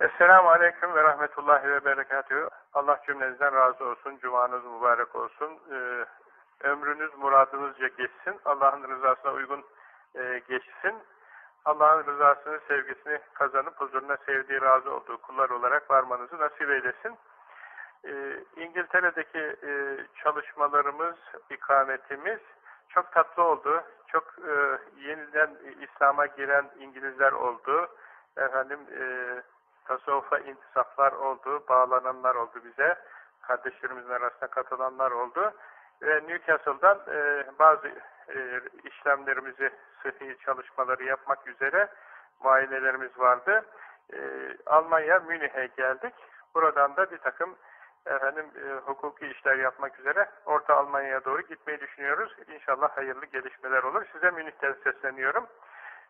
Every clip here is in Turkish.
Esselamu Aleyküm ve Rahmetullahi ve Berekatühü. Allah cümlenizden razı olsun, cumanız mübarek olsun. Ee, ömrünüz muradınızca geçsin. Allah'ın rızasına uygun e, geçsin. Allah'ın rızasını, sevgisini kazanıp huzuruna sevdiği, razı olduğu kullar olarak varmanızı nasip eylesin. Ee, İngiltere'deki e, çalışmalarımız, ikametimiz çok tatlı oldu. Çok e, yeniden İslam'a giren İngilizler oldu. Efendim, e, tasavvufa intisaflar oldu, bağlananlar oldu bize. Kardeşlerimizin arasında katılanlar oldu. Ve Newcastle'dan e, bazı e, işlemlerimizi, sıhhi çalışmaları yapmak üzere muayenelerimiz vardı. E, Almanya, Münih'e geldik. Buradan da bir takım efendim e, hukuki işler yapmak üzere Orta Almanya'ya doğru gitmeyi düşünüyoruz. İnşallah hayırlı gelişmeler olur. Size Münih'ten sesleniyorum.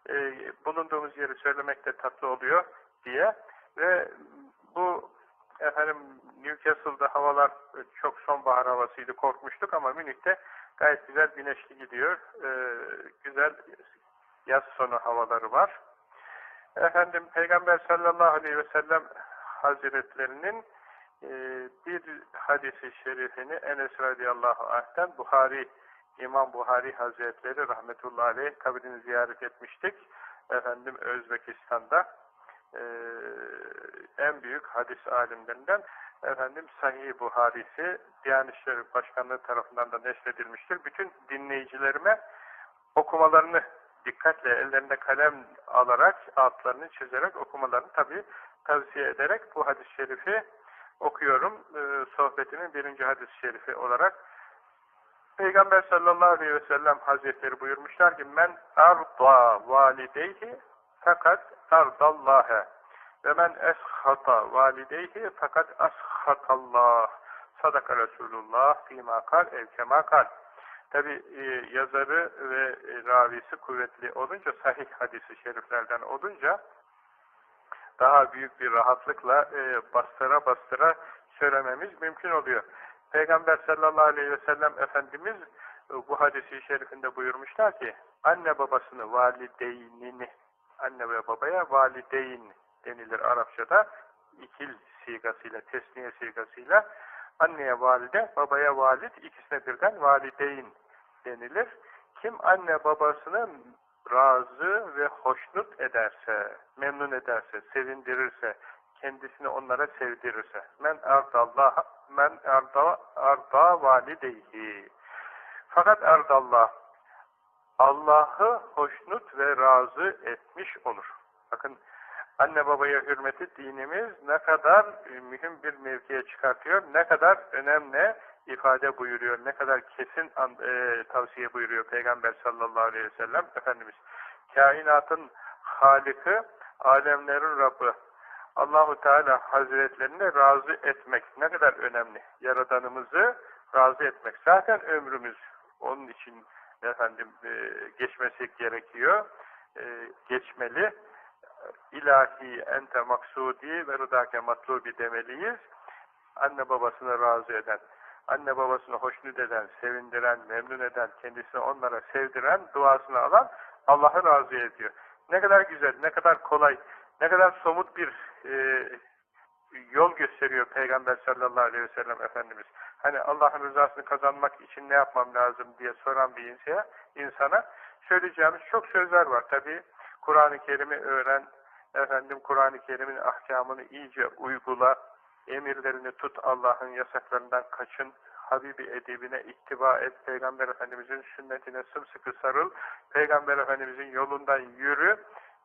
E, bulunduğumuz yeri söylemek de tatlı oluyor diye. Ve bu efendim Newcastle'da havalar çok sonbahar havasıydı, korkmuştuk ama Münih'te gayet güzel güneşli gidiyor. Ee, güzel yaz sonu havaları var. Efendim Peygamber sallallahu aleyhi ve sellem Hazretlerinin e, bir hadisi şerifini Enes radıyallahu anh'ten Buhari İmam Buhari Hazretleri rahmetullahi aleyh kabrini ziyaret etmiştik. Efendim Özbekistan'da e, en büyük hadis alimlerinden efendim Sahih Buharisi Diyanet İşleri Başkanlığı tarafından da nesledilmiştir. Bütün dinleyicilerime okumalarını dikkatle ellerinde kalem alarak altlarını çizerek okumalarını tabi tavsiye ederek bu hadis-i şerifi okuyorum. Ee, sohbetimin birinci hadis-i şerifi olarak Peygamber sallallahu aleyhi ve sellem hazretleri buyurmuşlar ki men arda valideyhi fakat ardallâhe ve men eshata valideyhi fakat ashatallah sadaka Resulullah fîmâ kal ev kemâ kal. Tabi e, yazarı ve e, ravisi kuvvetli olunca sahih hadisi şeriflerden olunca daha büyük bir rahatlıkla e, bastıra bastıra söylememiz mümkün oluyor. Peygamber sallallahu aleyhi ve sellem Efendimiz e, bu hadisi şerifinde buyurmuşlar ki anne babasını valideynini anne ve babaya valideyn denilir Arapçada ikil sigasıyla, tesniye sigasıyla anneye valide, babaya valid, ikisine birden valideyn denilir. Kim anne babasını razı ve hoşnut ederse, memnun ederse, sevindirirse, kendisini onlara sevdirirse. Men ardallah, men arda, arda valideyhi. Fakat ardallah, Allah'ı hoşnut ve razı etmiş olur. Bakın anne babaya hürmeti dinimiz ne kadar mühim bir mevkiye çıkartıyor, ne kadar önemli ifade buyuruyor, ne kadar kesin e, tavsiye buyuruyor Peygamber sallallahu aleyhi ve sellem Efendimiz. Kainatın Halik'i, alemlerin Rabbi, Allahu Teala Hazretlerini razı etmek ne kadar önemli. Yaradanımızı razı etmek. Zaten ömrümüz onun için efendim e, geçmesi gerekiyor. E, geçmeli. İlahi ente maksudi ve rıdake matlubi demeliyiz. Anne babasını razı eden, anne babasını hoşnut eden, sevindiren, memnun eden, kendisini onlara sevdiren, duasını alan Allah'ı razı ediyor. Ne kadar güzel, ne kadar kolay, ne kadar somut bir e, yol gösteriyor Peygamber sallallahu aleyhi ve sellem Efendimiz. Hani Allah'ın rızasını kazanmak için ne yapmam lazım diye soran bir insana, insana söyleyeceğimiz çok sözler var. Tabi Kur'an-ı Kerim'i öğren, efendim Kur'an-ı Kerim'in ahkamını iyice uygula, emirlerini tut, Allah'ın yasaklarından kaçın, Habibi edibine ittiba et, Peygamber Efendimiz'in sünnetine sımsıkı sarıl, Peygamber Efendimiz'in yolundan yürü,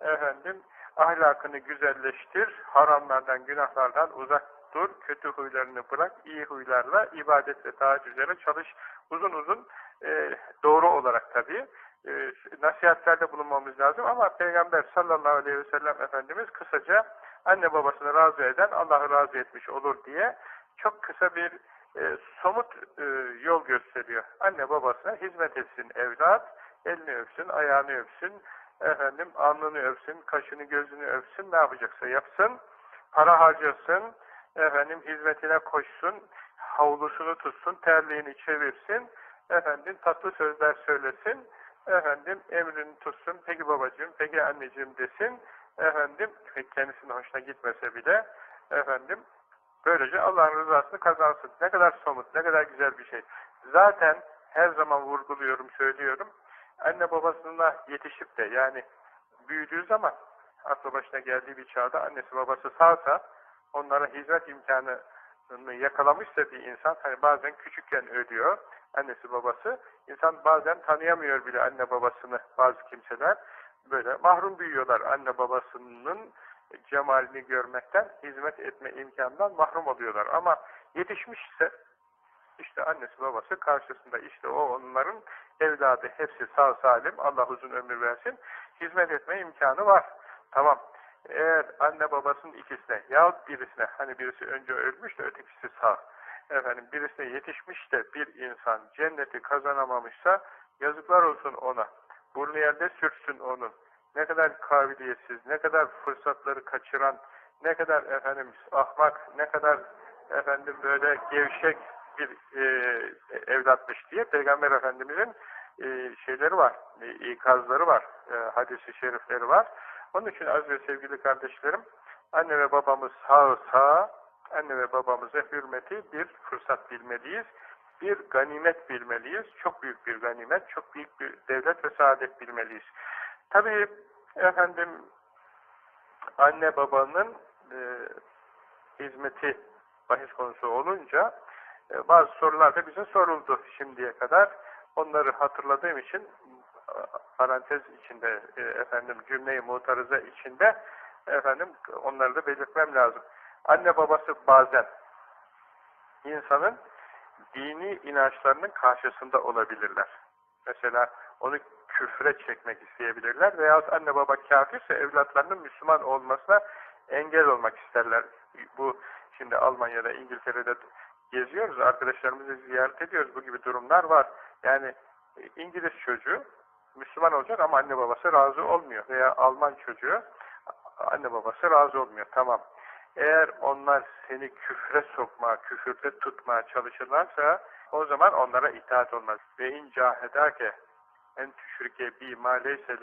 efendim ahlakını güzelleştir, haramlardan, günahlardan uzak dur, kötü huylarını bırak, iyi huylarla ibadet ve taat üzere çalış. Uzun uzun e, doğru olarak tabii e, nasihatlerde bulunmamız lazım ama Peygamber sallallahu aleyhi ve sellem Efendimiz kısaca anne babasını razı eden Allah'ı razı etmiş olur diye çok kısa bir e, somut e, yol gösteriyor. Anne babasına hizmet etsin evlat, elini öpsün, ayağını öpsün, efendim alnını öpsün, kaşını gözünü öpsün, ne yapacaksa yapsın, para harcasın, efendim hizmetine koşsun, havlusunu tutsun, terliğini çevirsin, efendim tatlı sözler söylesin, efendim emrini tutsun, peki babacığım, peki anneciğim desin, efendim kendisinin hoşuna gitmese bile efendim böylece Allah'ın rızasını kazansın. Ne kadar somut, ne kadar güzel bir şey. Zaten her zaman vurguluyorum, söylüyorum. Anne babasına yetişip de yani büyüdüğü zaman aklı başına geldiği bir çağda annesi babası sağsa onlara hizmet imkanını yakalamışsa bir insan hani bazen küçükken ölüyor annesi babası. İnsan bazen tanıyamıyor bile anne babasını bazı kimseler. Böyle mahrum büyüyorlar anne babasının cemalini görmekten hizmet etme imkanından mahrum oluyorlar. Ama yetişmişse işte annesi babası karşısında işte o onların evladı. Hepsi sağ salim Allah uzun ömür versin. Hizmet etme imkanı var. Tamam. Eğer anne babasının ikisine yahut birisine hani birisi önce ölmüş de ötekisi sağ efendim birisine yetişmiş de bir insan cenneti kazanamamışsa yazıklar olsun ona burnu yerde sürtsün onun ne kadar kabiliyetsiz ne kadar fırsatları kaçıran ne kadar efendim ahmak ne kadar efendim böyle gevşek bir e, evlatmış diye Peygamber Efendimizin e, şeyleri var, e, ikazları var, e, hadisi şerifleri var. Onun için az ve sevgili kardeşlerim, anne ve babamız sağ sağ, anne ve babamıza hürmeti bir fırsat bilmeliyiz. Bir ganimet bilmeliyiz. Çok büyük bir ganimet, çok büyük bir devlet ve saadet bilmeliyiz. Tabii efendim anne babanın e, hizmeti bahis konusu olunca e, bazı sorular da bize soruldu şimdiye kadar. Onları hatırladığım için parantez içinde e, efendim cümleyi mutarıza içinde efendim onları da belirtmem lazım. Anne babası bazen insanın dini inançlarının karşısında olabilirler. Mesela onu küfre çekmek isteyebilirler veyahut anne baba kafirse evlatlarının Müslüman olmasına engel olmak isterler. Bu şimdi Almanya'da, İngiltere'de geziyoruz, arkadaşlarımızı ziyaret ediyoruz. Bu gibi durumlar var. Yani e, İngiliz çocuğu Müslüman olacak ama anne babası razı olmuyor. Veya Alman çocuğu anne babası razı olmuyor. Tamam. Eğer onlar seni küfre sokma, küfürde tutmaya çalışırlarsa o zaman onlara itaat olmaz. Ve in cahedake en tüşrike bi ma leyse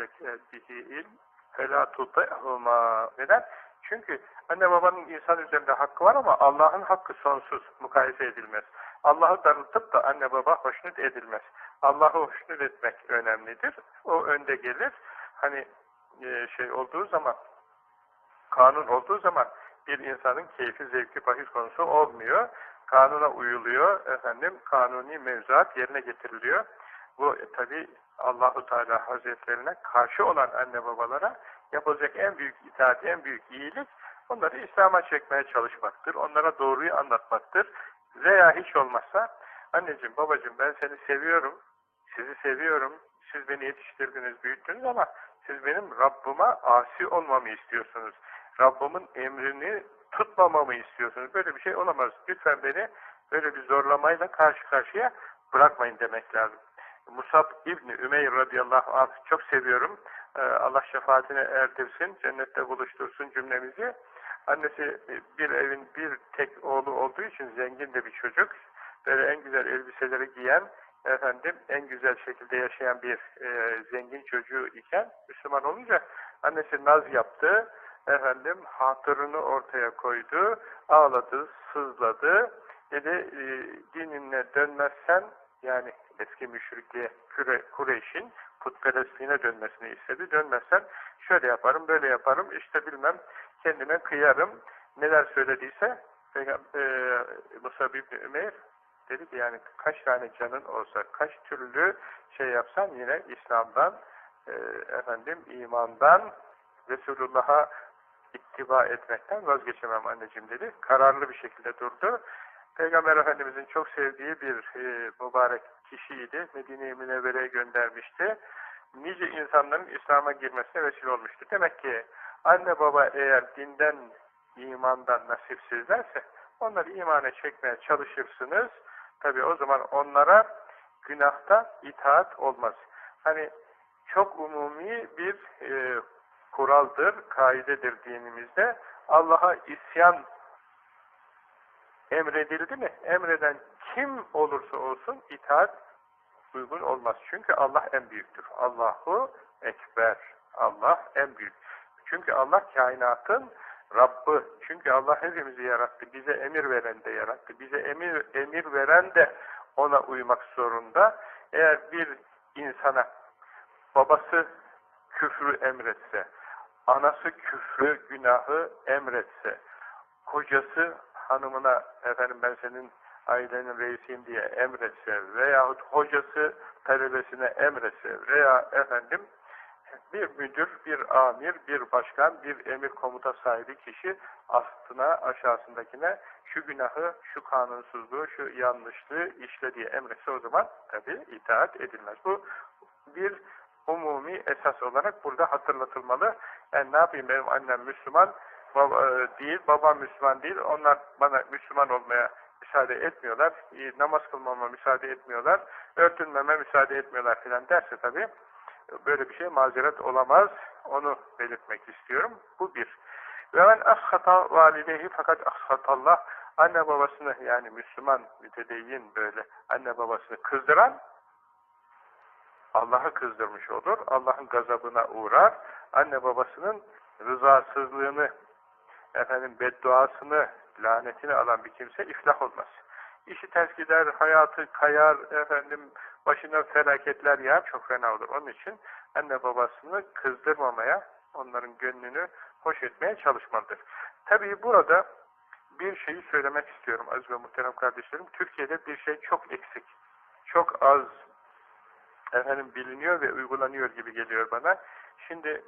bihi ilm fela tutehuma. Neden? Çünkü anne babanın insan üzerinde hakkı var ama Allah'ın hakkı sonsuz, mukayese edilmez. Allah'ı darıltıp da anne baba hoşnut edilmez. Allah'ı hoşnut etmek önemlidir. O önde gelir. Hani e, şey olduğu zaman, kanun olduğu zaman bir insanın keyfi, zevki, bahis konusu olmuyor. Kanuna uyuluyor, efendim, kanuni mevzuat yerine getiriliyor. Bu e, tabi Allahu Teala Hazretlerine karşı olan anne babalara yapılacak en büyük itaat, en büyük iyilik onları İslam'a çekmeye çalışmaktır. Onlara doğruyu anlatmaktır. Veya hiç olmazsa anneciğim, babacığım ben seni seviyorum, sizi seviyorum, siz beni yetiştirdiniz, büyüttünüz ama siz benim Rabbıma asi olmamı istiyorsunuz. Rabbimin emrini tutmamamı istiyorsunuz. Böyle bir şey olamaz. Lütfen beni böyle bir zorlamayla karşı karşıya bırakmayın demek lazım. Musab İbni Ümeyr radıyallahu anh çok seviyorum. Ee, Allah şefaatine erdirsin, cennette buluştursun cümlemizi. Annesi bir evin bir tek oğlu olduğu için zengin de bir çocuk. Böyle en güzel elbiseleri giyen, efendim en güzel şekilde yaşayan bir e, zengin çocuğu iken Müslüman olunca annesi naz yaptı. Efendim hatırını ortaya koydu, ağladı, sızladı. Dedi e, dinine dönmezsen yani eski müşrikliğe Kureyş'in putperestliğine dönmesini istedi. Dönmezsen şöyle yaparım, böyle yaparım, işte bilmem kendime kıyarım. Neler söylediyse Peygamber e, Musa İbni Ümeyr dedi ki yani kaç tane canın olsa, kaç türlü şey yapsan yine İslam'dan, e, efendim imandan, Resulullah'a ittiba etmekten vazgeçemem anneciğim dedi. Kararlı bir şekilde durdu. Peygamber Efendimizin çok sevdiği bir e, mübarek kişiydi. Medine-i Münevvere'ye göndermişti. Nice insanların İslam'a girmesine vesile olmuştu. Demek ki anne baba eğer dinden, imandan nasipsizlerse onları imana çekmeye çalışırsınız. Tabi o zaman onlara günahta itaat olmaz. Hani çok umumi bir e, kuraldır, kaidedir dinimizde. Allah'a isyan emredildi mi? Emreden kim olursa olsun itaat uygun olmaz. Çünkü Allah en büyüktür. Allahu Ekber. Allah en büyük. Çünkü Allah kainatın Rabbı. Çünkü Allah hepimizi yarattı. Bize emir veren de yarattı. Bize emir, emir veren de ona uymak zorunda. Eğer bir insana babası küfrü emretse, anası küfrü, günahı emretse, kocası hanımına efendim ben senin ailenin reisiyim diye emretse veyahut hocası talebesine emretse veya efendim bir müdür, bir amir, bir başkan, bir emir komuta sahibi kişi astına, aşağısındakine şu günahı, şu kanunsuzluğu, şu yanlışlığı işle diye emretse o zaman tabi itaat edilmez. Bu bir umumi esas olarak burada hatırlatılmalı. Yani ne yapayım benim annem Müslüman baba, e, değil, babam Müslüman değil. Onlar bana Müslüman olmaya müsaade etmiyorlar. Namaz kılmama müsaade etmiyorlar. Örtünmeme müsaade etmiyorlar filan derse tabii böyle bir şey mazeret olamaz. Onu belirtmek istiyorum. Bu bir. Ve men ashata validehi fakat ashatallah anne babasını yani Müslüman mütedeyyin böyle anne babasını kızdıran Allah'ı kızdırmış olur. Allah'ın gazabına uğrar. Anne babasının rızasızlığını efendim bedduasını lanetini alan bir kimse iflah olmaz. İşi ters gider, hayatı kayar, efendim başına felaketler yağar, çok fena olur. Onun için anne babasını kızdırmamaya, onların gönlünü hoş etmeye çalışmalıdır. Tabii burada bir şeyi söylemek istiyorum aziz ve muhterem kardeşlerim. Türkiye'de bir şey çok eksik. Çok az efendim biliniyor ve uygulanıyor gibi geliyor bana. Şimdi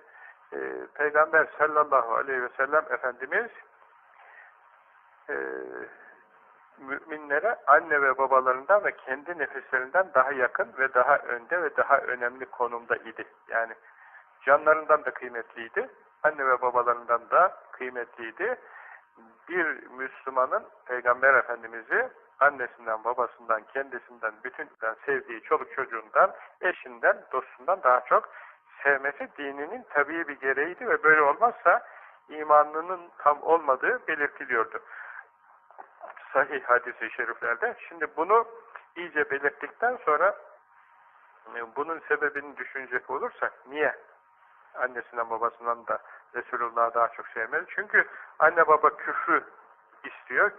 e, Peygamber sallallahu aleyhi ve sellem Efendimiz e, müminlere anne ve babalarından ve kendi nefeslerinden daha yakın ve daha önde ve daha önemli konumda idi. Yani canlarından da kıymetliydi, anne ve babalarından da kıymetliydi. Bir Müslümanın Peygamber Efendimiz'i annesinden, babasından, kendisinden, bütün sevdiği çoluk çocuğundan, eşinden, dostundan daha çok sevmesi dininin tabii bir gereğiydi ve böyle olmazsa imanının tam olmadığı belirtiliyordu sahih hadisi şeriflerde. Şimdi bunu iyice belirttikten sonra e, bunun sebebini düşünecek olursak niye annesinden babasından da Resulullah'ı daha çok sevmeli? Çünkü anne baba küfrü istiyor.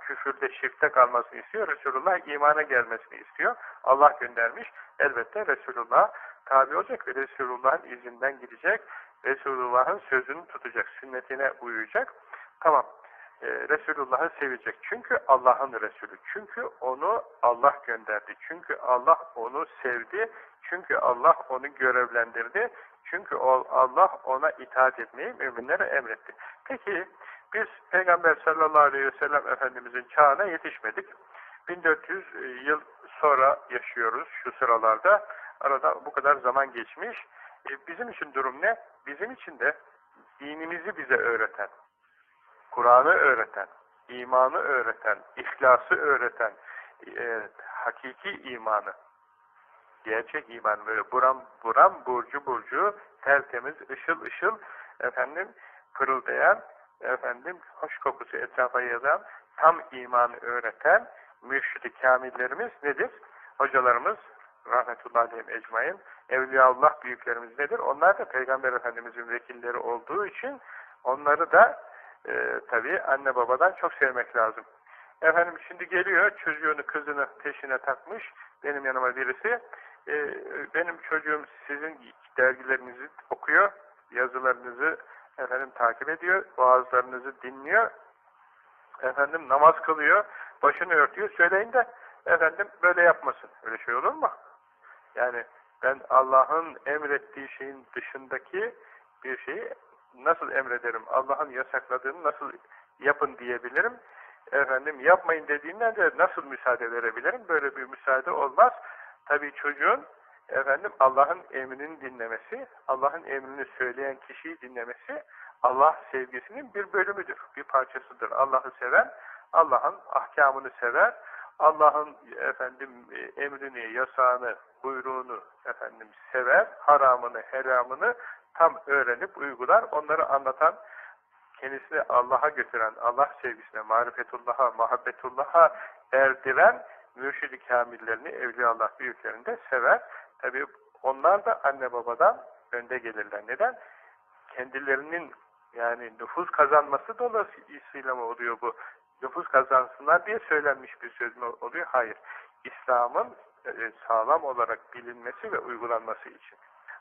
Küfürde şirkte kalmasını istiyor. Resulullah imana gelmesini istiyor. Allah göndermiş. Elbette Resulullah tabi olacak ve Resulullah'ın izinden gidecek. Resulullah'ın sözünü tutacak. Sünnetine uyuyacak. Tamam e, Resulullah'ı sevecek. Çünkü Allah'ın Resulü. Çünkü onu Allah gönderdi. Çünkü Allah onu sevdi. Çünkü Allah onu görevlendirdi. Çünkü Allah ona itaat etmeyi müminlere emretti. Peki biz Peygamber sallallahu aleyhi ve sellem Efendimizin çağına yetişmedik. 1400 yıl sonra yaşıyoruz şu sıralarda. Arada bu kadar zaman geçmiş. E, bizim için durum ne? Bizim için de dinimizi bize öğreten, Kur'an'ı öğreten, imanı öğreten, ihlası öğreten, e, hakiki imanı, gerçek iman böyle buram buram, burcu burcu, tertemiz, ışıl ışıl, efendim pırıldayan, efendim hoş kokusu etrafa yazan, tam imanı öğreten mürşid-i kamillerimiz nedir? Hocalarımız, rahmetullahi aleyhim ecmain, Evliyaullah büyüklerimiz nedir? Onlar da Peygamber Efendimizin vekilleri olduğu için onları da e, tabii anne babadan çok sevmek lazım. Efendim şimdi geliyor çocuğunu kızını peşine takmış benim yanıma birisi. E, benim çocuğum sizin dergilerinizi okuyor, yazılarınızı efendim takip ediyor, vaazlarınızı dinliyor, efendim namaz kılıyor, başını örtüyor. Söyleyin de efendim böyle yapmasın. Öyle şey olur mu? Yani ben Allah'ın emrettiği şeyin dışındaki bir şeyi nasıl emrederim? Allah'ın yasakladığını nasıl yapın diyebilirim? Efendim yapmayın dediğinden de nasıl müsaade verebilirim? Böyle bir müsaade olmaz. Tabii çocuğun efendim Allah'ın emrinin dinlemesi, Allah'ın emrini söyleyen kişiyi dinlemesi Allah sevgisinin bir bölümüdür, bir parçasıdır. Allah'ı seven, Allah'ın ahkamını sever, Allah'ın efendim emrini, yasağını, buyruğunu efendim sever, haramını, helamını tam öğrenip uygular. Onları anlatan, kendisini Allah'a götüren, Allah sevgisine, marifetullah'a, muhabbetullah'a erdiren mürşid-i kamillerini, evliyaullah büyüklerini de sever. Tabi onlar da anne babadan önde gelirler. Neden? kendilerinin yani nüfus kazanması dolayısıyla mı oluyor bu? Nüfus kazansınlar diye söylenmiş bir söz mü oluyor? Hayır. İslam'ın e, sağlam olarak bilinmesi ve uygulanması için.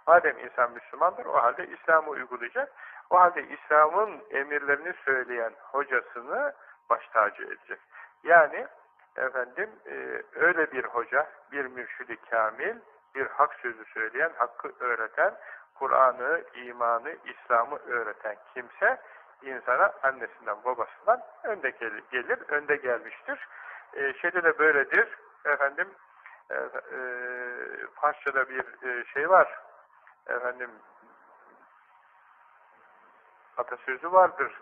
Madem insan Müslümandır, o halde İslam'ı uygulayacak. O halde İslam'ın emirlerini söyleyen hocasını baş tacı edecek. Yani efendim e, öyle bir hoca, bir mürşidi kamil, bir hak sözü söyleyen, hakkı öğreten, Kur'an'ı, imanı, İslam'ı öğreten kimse insana annesinden babasından önde gelir, önde gelmiştir. E, şeyde de böyledir. Efendim e, e, Farsçada bir e, şey var. Efendim atasözü vardır.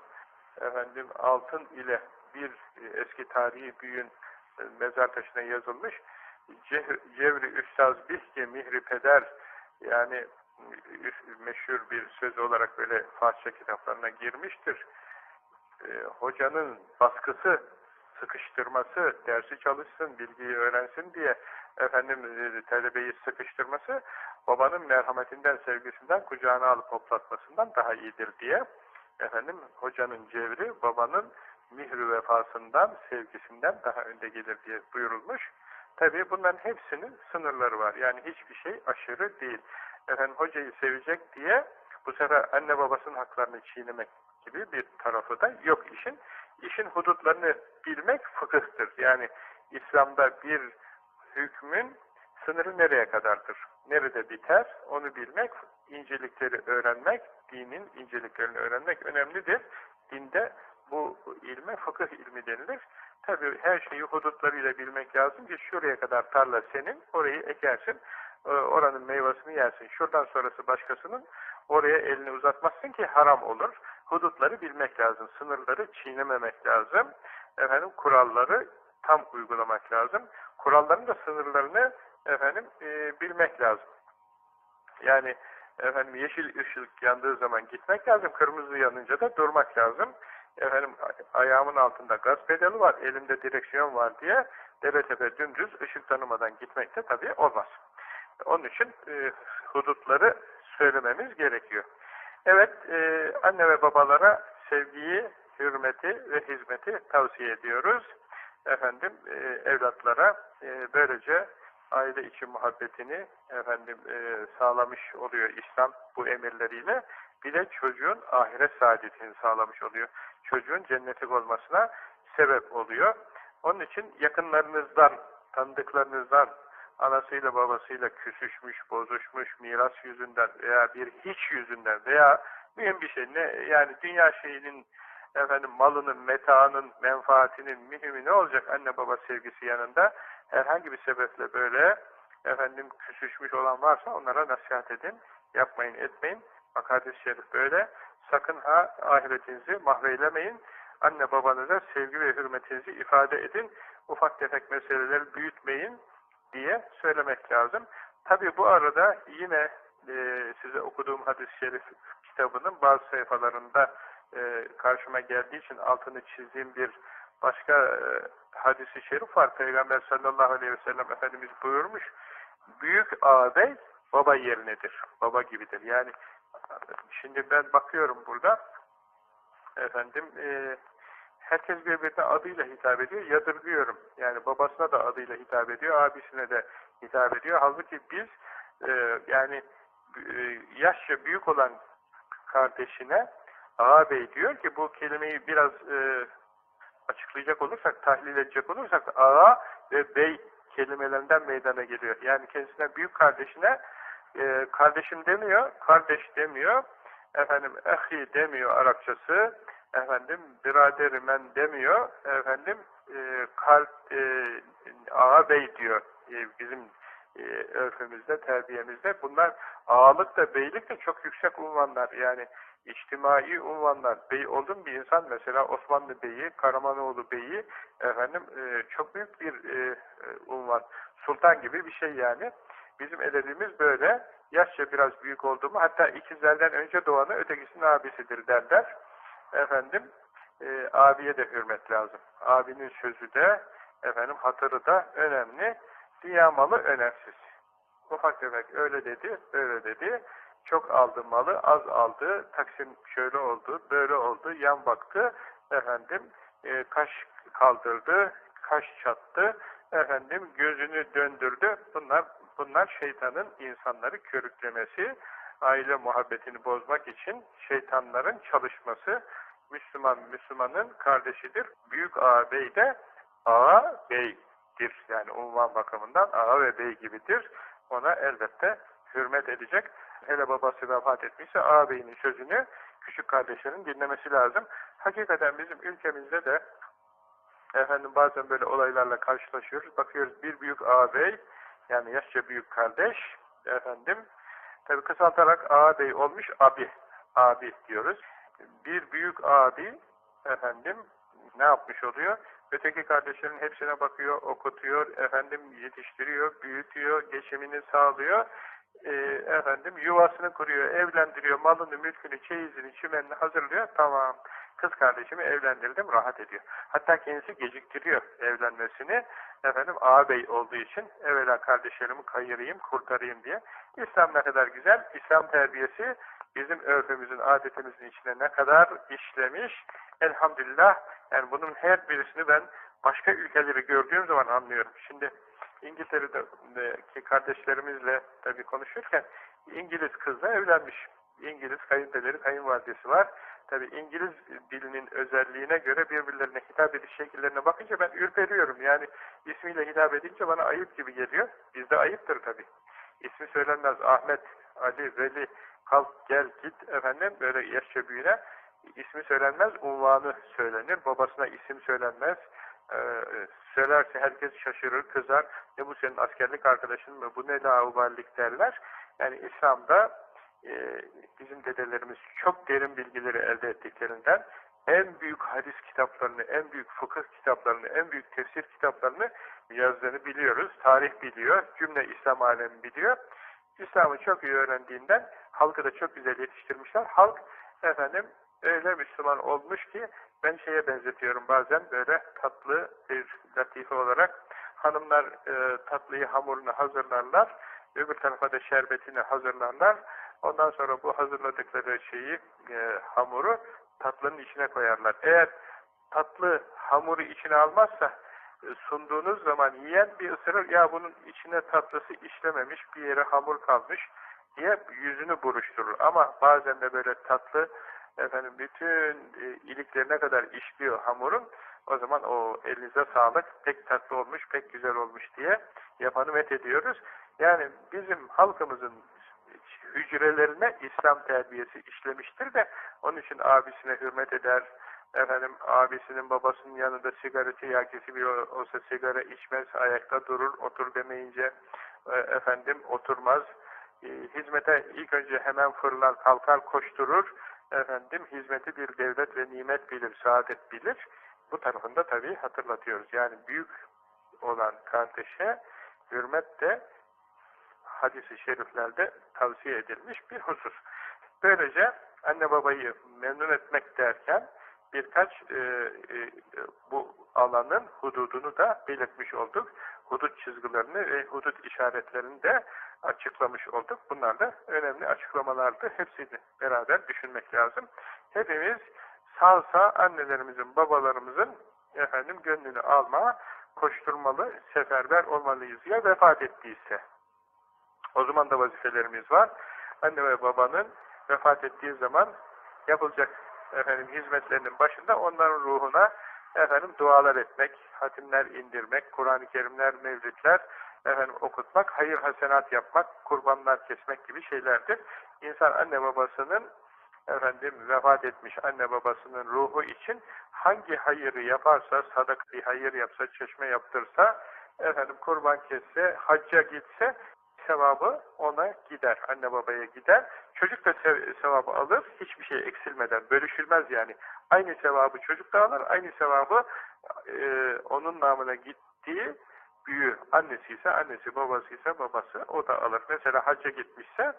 Efendim altın ile bir e, eski tarihi büyün e, mezar taşına yazılmış. Cevri üstaz bihke mihri peder yani meşhur bir söz olarak böyle Farsça kitaplarına girmiştir. E, hocanın baskısı, sıkıştırması, dersi çalışsın, bilgiyi öğrensin diye efendim e, talebeyi sıkıştırması babanın merhametinden, sevgisinden, kucağına alıp hoplatmasından daha iyidir diye efendim hocanın cevri babanın mihri vefasından, sevgisinden daha önde gelir diye buyurulmuş. Tabi bunların hepsinin sınırları var. Yani hiçbir şey aşırı değil. Efendim hocayı sevecek diye bu sefer anne babasının haklarını çiğnemek gibi bir tarafı da yok işin. İşin hudutlarını bilmek fıkıhtır. Yani İslam'da bir hükmün sınırı nereye kadardır? Nerede biter? Onu bilmek, incelikleri öğrenmek, dinin inceliklerini öğrenmek önemlidir. Dinde bu ilme fıkıh ilmi denilir. Tabi her şeyi hudutlarıyla bilmek lazım ki şuraya kadar tarla senin, orayı ekersin, e, oranın meyvasını yersin. Şuradan sonrası başkasının, oraya elini uzatmazsın ki haram olur. Hudutları bilmek lazım, sınırları çiğnememek lazım. Efendim kuralları tam uygulamak lazım. Kuralların da sınırlarını efendim e, bilmek lazım. Yani efendim yeşil ışık yandığı zaman gitmek lazım, kırmızı yanınca da durmak lazım efendim ayağımın altında gaz pedalı var, elimde direksiyon var diye tepe dümdüz ışık tanımadan gitmek de tabii olmaz. Onun için e, hudutları söylememiz gerekiyor. Evet, e, anne ve babalara sevgiyi, hürmeti ve hizmeti tavsiye ediyoruz. Efendim, e, evlatlara e, böylece aile içi muhabbetini efendim e, sağlamış oluyor İslam bu emirleriyle. Bir de çocuğun ahiret saadetini sağlamış oluyor çocuğun cennetlik olmasına sebep oluyor. Onun için yakınlarınızdan, tanıdıklarınızdan, anasıyla babasıyla küsüşmüş, bozuşmuş, miras yüzünden veya bir hiç yüzünden veya mühim bir şey, ne, yani dünya şeyinin, efendim malının, metaının, menfaatinin mühimi ne olacak anne baba sevgisi yanında? Herhangi bir sebeple böyle efendim küsüşmüş olan varsa onlara nasihat edin, yapmayın, etmeyin. Bak hadis-i şerif böyle. Sakın ha ahiretinizi mahveylemeyin. Anne babanıza sevgi ve hürmetinizi ifade edin. Ufak tefek meseleleri büyütmeyin diye söylemek lazım. Tabi bu arada yine e, size okuduğum hadis-i şerif kitabının bazı sayfalarında e, karşıma geldiği için altını çizdiğim bir başka e, hadisi şerif var. Peygamber sallallahu aleyhi ve sellem Efendimiz buyurmuş. Büyük ağabey baba yerinedir. Baba gibidir. Yani Şimdi ben bakıyorum burada efendim e, herkes birbirine adıyla hitap ediyor. Yadırgıyorum. Yani babasına da adıyla hitap ediyor. Abisine de hitap ediyor. Halbuki biz e, yani e, yaşça büyük olan kardeşine ağabey diyor ki bu kelimeyi biraz e, açıklayacak olursak, tahlil edecek olursak ağa ve bey kelimelerinden meydana geliyor. Yani kendisine büyük kardeşine e, kardeşim demiyor, kardeş demiyor, efendim ehi demiyor Arapçası, efendim biraderimen demiyor, efendim e, kar, e, ağabey diyor e, bizim e, örfümüzde, terbiyemizde. Bunlar ağalık da beylik de çok yüksek unvanlar. Yani içtimai unvanlar. Bey oldun bir insan mesela Osmanlı Bey'i, Karamanoğlu Bey'i efendim e, çok büyük bir e unvan. Sultan gibi bir şey yani. Bizim edebimiz böyle. Yaşça biraz büyük olduğumu, hatta ikizlerden önce doğanı ötekisinin abisidir derler. Efendim, e, abiye de hürmet lazım. Abinin sözü de, efendim hatırı da önemli. Dünya malı önemsiz. Ufak tefek öyle dedi, öyle dedi. çok aldı malı, az aldı, taksim şöyle oldu, böyle oldu, yan baktı, efendim, e, kaş kaldırdı, kaş çattı, efendim, gözünü döndürdü. Bunlar, bunlar şeytanın insanları körüklemesi, aile muhabbetini bozmak için şeytanların çalışması, Müslüman, Müslümanın kardeşidir. Büyük ağabey de ağa beydir. Yani unvan bakımından ağa ve bey gibidir. Ona elbette hürmet edecek. Hele babası vefat etmişse ağabeyinin sözünü küçük kardeşlerin dinlemesi lazım. Hakikaten bizim ülkemizde de efendim bazen böyle olaylarla karşılaşıyoruz. Bakıyoruz bir büyük ağabey yani yaşça büyük kardeş efendim tabi kısaltarak ağabey olmuş abi abi diyoruz. Bir büyük abi efendim ne yapmış oluyor? Öteki kardeşlerin hepsine bakıyor, okutuyor, efendim yetiştiriyor, büyütüyor, geçimini sağlıyor e, efendim yuvasını kuruyor, evlendiriyor, malını, mülkünü, çeyizini, çimenini hazırlıyor. Tamam. Kız kardeşimi evlendirdim, rahat ediyor. Hatta kendisi geciktiriyor evlenmesini. Efendim ağabey olduğu için evvela kardeşlerimi kayırayım, kurtarayım diye. İslam ne kadar güzel. İslam terbiyesi bizim örfümüzün, adetimizin içine ne kadar işlemiş. Elhamdülillah. Yani bunun her birisini ben başka ülkeleri gördüğüm zaman anlıyorum. Şimdi İngiltere'deki kardeşlerimizle tabii konuşurken İngiliz kızla evlenmiş. İngiliz kayındeleri, kayınvalidesi var. Tabii İngiliz dilinin özelliğine göre birbirlerine hitap ediş şekillerine bakınca ben ürperiyorum. Yani ismiyle hitap edince bana ayıp gibi geliyor. Bizde ayıptır tabii. İsmi söylenmez. Ahmet, Ali, Veli, kalk gel git efendim böyle yaşça büyüne ismi söylenmez, unvanı söylenir. Babasına isim söylenmez. Söylerse herkes şaşırır, kızar. Ne bu senin askerlik arkadaşın mı? Bu ne lauballik derler. Yani İslam'da e, bizim dedelerimiz çok derin bilgileri elde ettiklerinden en büyük hadis kitaplarını, en büyük fıkıh kitaplarını, en büyük tefsir kitaplarını yazdığını biliyoruz. Tarih biliyor, cümle İslam alemi biliyor. İslam'ı çok iyi öğrendiğinden halkı da çok güzel yetiştirmişler. Halk efendim öyle Müslüman olmuş ki ben şeye benzetiyorum bazen böyle tatlı latife olarak hanımlar e, tatlıyı hamurunu hazırlarlar öbür tarafa da şerbetini hazırlarlar. Ondan sonra bu hazırladıkları şeyi e, hamuru tatlının içine koyarlar. Eğer tatlı hamuru içine almazsa e, sunduğunuz zaman yiyen bir ısırır ya bunun içine tatlısı işlememiş bir yere hamur kalmış diye yüzünü buruşturur. Ama bazen de böyle tatlı efendim bütün e, iliklerine kadar işliyor hamurun. O zaman o elinize sağlık, pek tatlı olmuş, pek güzel olmuş diye yapanı met ediyoruz. Yani bizim halkımızın hücrelerine İslam terbiyesi işlemiştir de onun için abisine hürmet eder, efendim abisinin babasının yanında sigara tiyakisi bir olsa sigara içmez, ayakta durur, otur demeyince e, efendim oturmaz, e, hizmete ilk önce hemen fırlar, kalkar, koşturur, efendim hizmeti bir devlet ve nimet bilir, saadet bilir. Bu tarafında tabii hatırlatıyoruz. Yani büyük olan kardeşe hürmet de hadisi şeriflerde tavsiye edilmiş bir husus. Böylece anne babayı memnun etmek derken birkaç e, e, bu alanın hududunu da belirtmiş olduk. Hudut çizgilerini ve hudut işaretlerini de açıklamış olduk. Bunlar da önemli açıklamalardı. Hepsini beraber düşünmek lazım. Hepimiz sağsa annelerimizin, babalarımızın efendim gönlünü alma, koşturmalı, seferber olmalıyız. Ya vefat ettiyse. O zaman da vazifelerimiz var. Anne ve babanın vefat ettiği zaman yapılacak efendim hizmetlerinin başında onların ruhuna efendim dualar etmek, hatimler indirmek, Kur'an-ı Kerimler, mevlütler, efendim okutmak, hayır hasenat yapmak, kurbanlar kesmek gibi şeylerdir. İnsan anne babasının efendim vefat etmiş anne babasının ruhu için hangi hayırı yaparsa, sadak bir hayır yapsa, çeşme yaptırsa, efendim kurban kesse, hacca gitse sevabı ona gider, anne babaya gider. Çocuk da sev sevabı alır, hiçbir şey eksilmeden, bölüşülmez yani. Aynı sevabı çocuk da alır, aynı sevabı e, onun namına gittiği büyüğü annesi ise annesi, babası ise babası o da alır. Mesela hacca gitmişse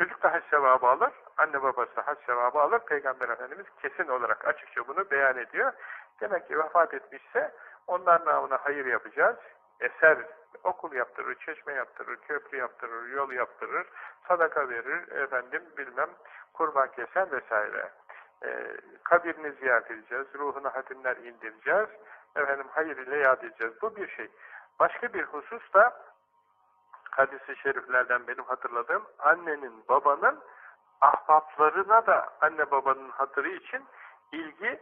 çocuk da hac sevabı alır, anne babası hac sevabı alır. Peygamber Efendimiz kesin olarak açıkça bunu beyan ediyor. Demek ki vefat etmişse onlar namına hayır yapacağız. Eser okul yaptırır, çeşme yaptırır, köprü yaptırır, yol yaptırır, sadaka verir, efendim bilmem kurban keser vesaire. Ee, kabirini ziyaret edeceğiz, ruhuna hatimler indireceğiz, efendim hayır ile yad edeceğiz. Bu bir şey. Başka bir husus da hadisi şeriflerden benim hatırladığım annenin babanın ahbaplarına da anne babanın hatırı için ilgi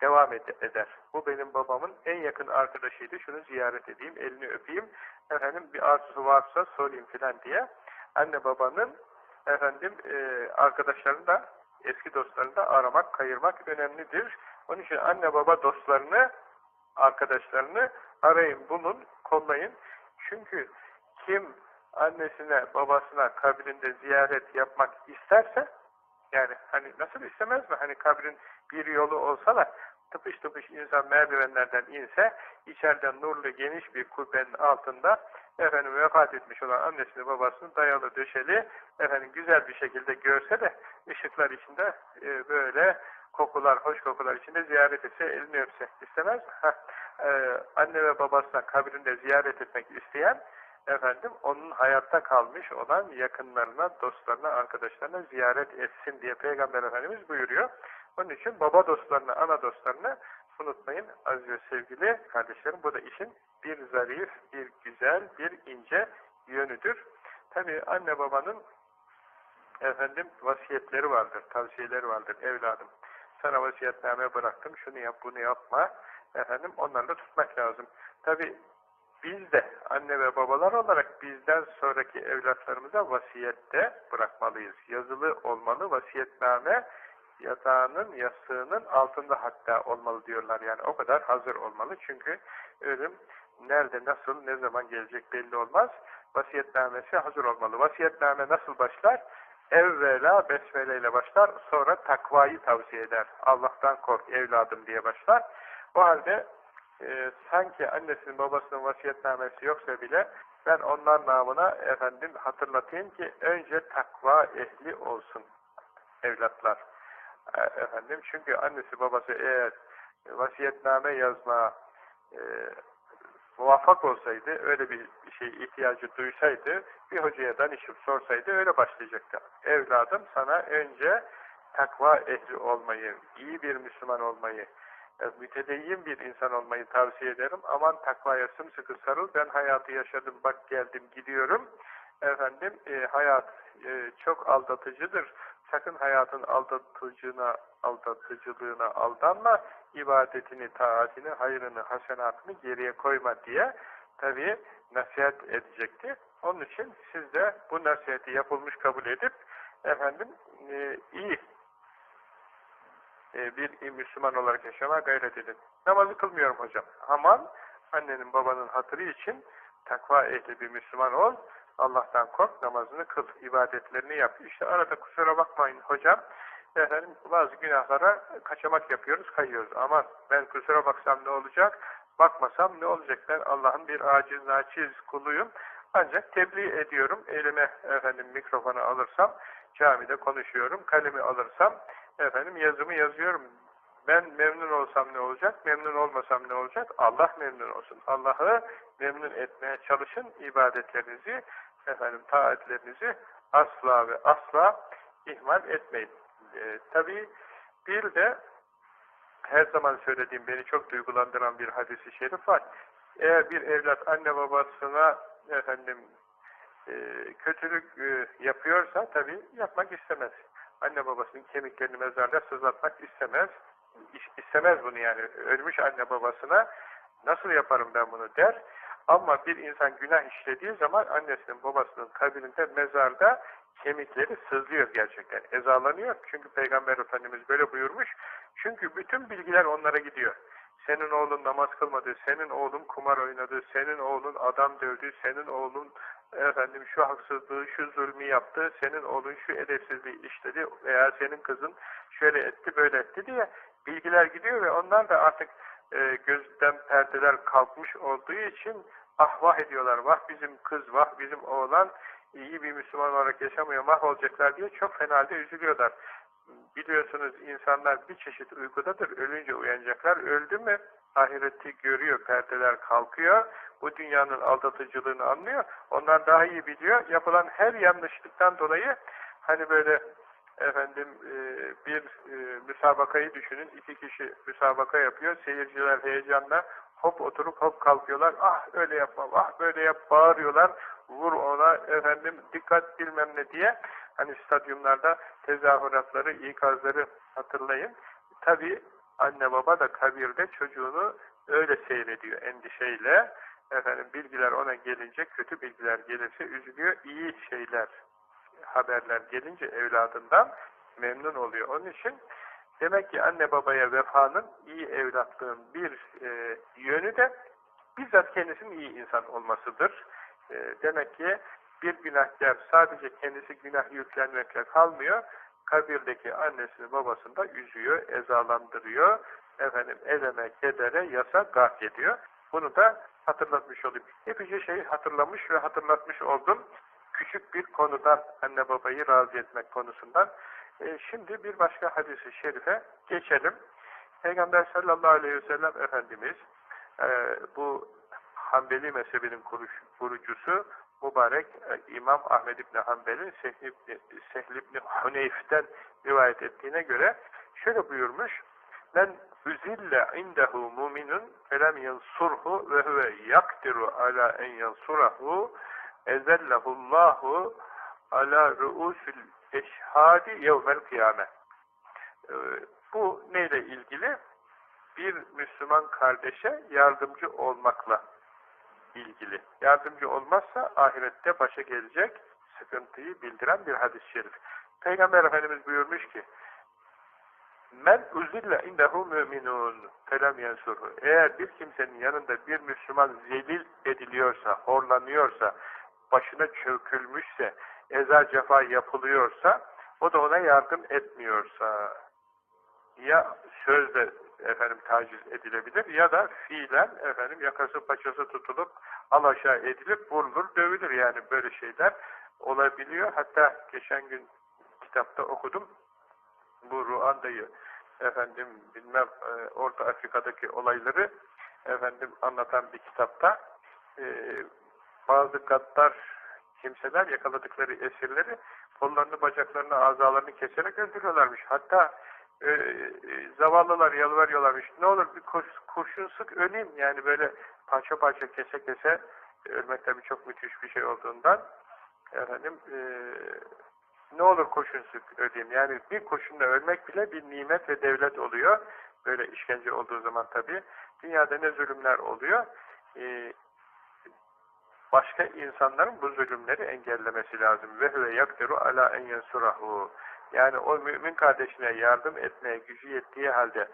devam eder. Bu benim babamın en yakın arkadaşıydı. Şunu ziyaret edeyim, elini öpeyim. Efendim bir arzusu varsa sorayım filan diye. Anne babanın efendim e, arkadaşlarını da eski dostlarını da aramak, kayırmak önemlidir. Onun için anne baba dostlarını, arkadaşlarını arayın, bulun, kollayın. Çünkü kim annesine, babasına kabrinde ziyaret yapmak isterse, yani hani nasıl istemez mi? Hani kabrin bir yolu olsa da tıpış tıpış insan merdivenlerden inse, içeriden nurlu geniş bir kubbenin altında efendim vefat etmiş olan annesini babasını dayalı döşeli efendim güzel bir şekilde görse de ışıklar içinde e, böyle kokular, hoş kokular içinde ziyaret etse, elini öpse istemez mi? Heh. Ee, anne ve babasına kabrinde ziyaret etmek isteyen efendim onun hayatta kalmış olan yakınlarına, dostlarına, arkadaşlarına ziyaret etsin diye Peygamber Efendimiz buyuruyor. Onun için baba dostlarını, ana dostlarını unutmayın aziz ve sevgili kardeşlerim. Bu da işin bir zarif, bir güzel, bir ince yönüdür. Tabi anne babanın efendim vasiyetleri vardır, tavsiyeleri vardır evladım. Sana vasiyetname bıraktım, şunu yap, bunu yapma. Efendim onları da tutmak lazım. Tabi biz de anne ve babalar olarak bizden sonraki evlatlarımıza vasiyette bırakmalıyız. Yazılı olmalı, vasiyetname yatağının, yastığının altında hatta olmalı diyorlar. Yani o kadar hazır olmalı. Çünkü ölüm nerede, nasıl, ne zaman gelecek belli olmaz. Vasiyetnamesi hazır olmalı. Vasiyetname nasıl başlar? Evvela besmele ile başlar, sonra takvayı tavsiye eder. Allah'tan kork evladım diye başlar. O halde e, sanki annesinin babasının vasiyetnamesi yoksa bile ben onlar namına efendim hatırlatayım ki önce takva ehli olsun evlatlar. E, efendim çünkü annesi babası eğer vasiyetname yazma e, muvaffak olsaydı, öyle bir şey ihtiyacı duysaydı, bir hocaya danışıp sorsaydı öyle başlayacaktı. Evladım sana önce takva ehli olmayı, iyi bir Müslüman olmayı, mütedeyyin bir insan olmayı tavsiye ederim. Aman takvaya sımsıkı sarıl, ben hayatı yaşadım, bak geldim, gidiyorum. Efendim, e, hayat e, çok aldatıcıdır. Sakın hayatın aldatıcına, aldatıcılığına aldanma, ibadetini, taatini, hayrını, hasenatını geriye koyma diye tabi nasihat edecekti. Onun için siz de bu nasihati yapılmış kabul edip efendim e, iyi e, bir Müslüman olarak yaşamaya gayret edin. Namazı kılmıyorum hocam. Aman annenin babanın hatırı için takva ehli bir Müslüman ol. Allah'tan kork, namazını kıl, ibadetlerini yap. İşte arada kusura bakmayın hocam. Efendim bazı günahlara kaçamak yapıyoruz, kayıyoruz. Ama ben kusura baksam ne olacak? Bakmasam ne olacak? Ben Allah'ın bir aciz, naçiz kuluyum. Ancak tebliğ ediyorum. Elime efendim mikrofonu alırsam, camide konuşuyorum. Kalemi alırsam, efendim yazımı yazıyorum. Ben memnun olsam ne olacak? Memnun olmasam ne olacak? Allah memnun olsun. Allah'ı memnun etmeye çalışın. ibadetlerinizi, efendim taatlerinizi asla ve asla ihmal etmeyin. Ee, tabii bir de her zaman söylediğim beni çok duygulandıran bir hadisi şerif var. Eğer bir evlat anne babasına efendim e, kötülük e, yapıyorsa tabii yapmak istemez. Anne babasının kemiklerini mezarda sızlatmak istemez. İstemez bunu yani. Ölmüş anne babasına nasıl yaparım ben bunu der. Ama bir insan günah işlediği zaman annesinin babasının kabirinde mezarda kemikleri sızlıyor gerçekten. Ezalanıyor. Çünkü Peygamber Efendimiz böyle buyurmuş. Çünkü bütün bilgiler onlara gidiyor. Senin oğlun namaz kılmadı, senin oğlun kumar oynadı, senin oğlun adam dövdü, senin oğlun efendim şu haksızlığı, şu zulmü yaptı, senin oğlun şu edepsizliği işledi veya senin kızın şöyle etti, böyle etti diye bilgiler gidiyor ve onlar da artık e, gözden perdeler kalkmış olduğu için ah ediyorlar, vah bizim kız, vah bizim oğlan iyi bir Müslüman olarak yaşamıyor, mahvolacaklar diye çok fena halde üzülüyorlar. Biliyorsunuz insanlar bir çeşit uykudadır, ölünce uyanacaklar. Öldü mü ahireti görüyor, perdeler kalkıyor. Bu dünyanın aldatıcılığını anlıyor. Onlar daha iyi biliyor. Yapılan her yanlışlıktan dolayı hani böyle efendim e, bir e, müsabakayı düşünün. iki kişi müsabaka yapıyor. Seyirciler heyecanla hop oturup hop kalkıyorlar. Ah öyle yapma, ah böyle yap bağırıyorlar. Vur ona efendim dikkat bilmem ne diye. Hani stadyumlarda tezahüratları, ikazları hatırlayın. Tabi anne baba da kabirde çocuğunu öyle seyrediyor endişeyle. Efendim bilgiler ona gelince, kötü bilgiler gelirse üzülüyor. iyi şeyler, haberler gelince evladından memnun oluyor. Onun için demek ki anne babaya vefanın, iyi evlatlığın bir e, yönü de bizzat kendisinin iyi insan olmasıdır. E, demek ki bir günahkar sadece kendisi günah yüklenmekle kalmıyor, kabirdeki annesini babasını da üzüyor, ezalandırıyor, efendim eleme, kedere, yasa, gah ediyor. Bunu da hatırlatmış olayım. Epeyce şey hatırlamış ve hatırlatmış oldum. Küçük bir konudan, anne babayı razı etmek konusundan. E, şimdi bir başka hadisi şerife geçelim. Peygamber sallallahu aleyhi ve sellem Efendimiz e, bu Hanbeli mezhebinin kurucusu mübarek e, İmam Ahmed İbni Hanbel'in Sehl İbni, Sehl İbni Huneyf'ten rivayet ettiğine göre şöyle buyurmuş Men üzille indehu muminun felem yansurhu ve huve yakdiru ala en yansurahu ezellehullahu ala ruusul eşhadi yevmel kıyame. Ee, bu neyle ilgili? Bir Müslüman kardeşe yardımcı olmakla ilgili. Yardımcı olmazsa ahirette başa gelecek sıkıntıyı bildiren bir hadis-i şerif. Peygamber Efendimiz buyurmuş ki Men uzille indehu müminun felem yensurhu. Eğer bir kimsenin yanında bir Müslüman zelil ediliyorsa, horlanıyorsa, başına çökülmüşse, eza cefa yapılıyorsa, o da ona yardım etmiyorsa, ya sözle efendim taciz edilebilir ya da fiilen efendim yakası paçası tutulup alaşağı edilip vurulur, dövülür yani böyle şeyler olabiliyor. Hatta geçen gün kitapta okudum bu Ruanda'yı efendim bilmem e, Orta Afrika'daki olayları efendim anlatan bir kitapta e, bazı gaddar kimseler yakaladıkları esirleri kollarını, bacaklarını, azalarını keserek öldürüyorlarmış. Hatta e, e, zavallılar yalvarıyorlarmış. Ne olur bir kur, kurşun sık öleyim. Yani böyle parça parça kese kese ölmek tabii çok müthiş bir şey olduğundan efendim e, ne olur kurşun sık ödeyeyim. Yani bir kurşunla ölmek bile bir nimet ve devlet oluyor. Böyle işkence olduğu zaman tabii. Dünyada ne zulümler oluyor. Ee, başka insanların bu zulümleri engellemesi lazım. Ve huve yakdiru ala en yensurahu. Yani o mümin kardeşine yardım etmeye gücü yettiği halde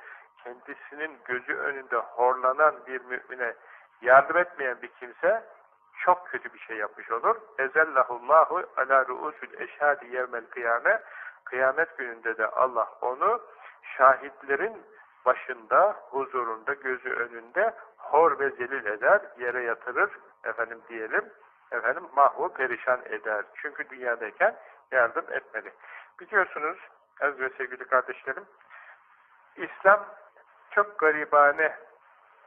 kendisinin gözü önünde horlanan bir mümine yardım etmeyen bir kimse çok kötü bir şey yapmış olur. Ezellahullahu ala ruusul eşhadi yevmel kıyame kıyamet gününde de Allah onu şahitlerin başında, huzurunda, gözü önünde hor ve zelil eder, yere yatırır, efendim diyelim, efendim mahvu perişan eder. Çünkü dünyadayken yardım etmeli. Biliyorsunuz, az ve sevgili kardeşlerim, İslam çok garibane,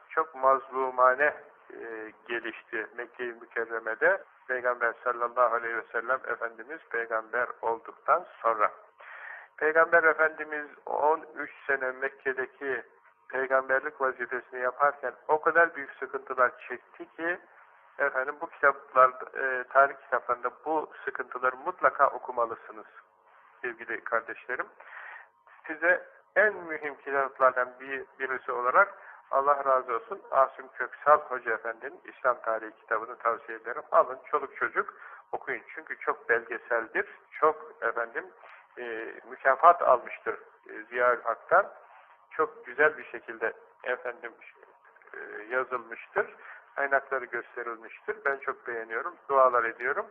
çok mazlumane e, gelişti Mekke-i Mükerreme'de Peygamber sallallahu aleyhi ve sellem Efendimiz peygamber olduktan sonra. Peygamber Efendimiz 13 sene Mekke'deki peygamberlik vazifesini yaparken o kadar büyük sıkıntılar çekti ki efendim bu kitaplar, e, tarih kitaplarında bu sıkıntıları mutlaka okumalısınız sevgili kardeşlerim. Size en mühim kitaplardan bir, birisi olarak Allah razı olsun Asım Köksal Hoca Efendi'nin İslam Tarihi kitabını tavsiye ederim. Alın çoluk çocuk okuyun. Çünkü çok belgeseldir. Çok efendim e, mükafat almıştır e, Ziya Hak'tan. Çok güzel bir şekilde efendim e, yazılmıştır. Kaynakları gösterilmiştir. Ben çok beğeniyorum. Dualar ediyorum.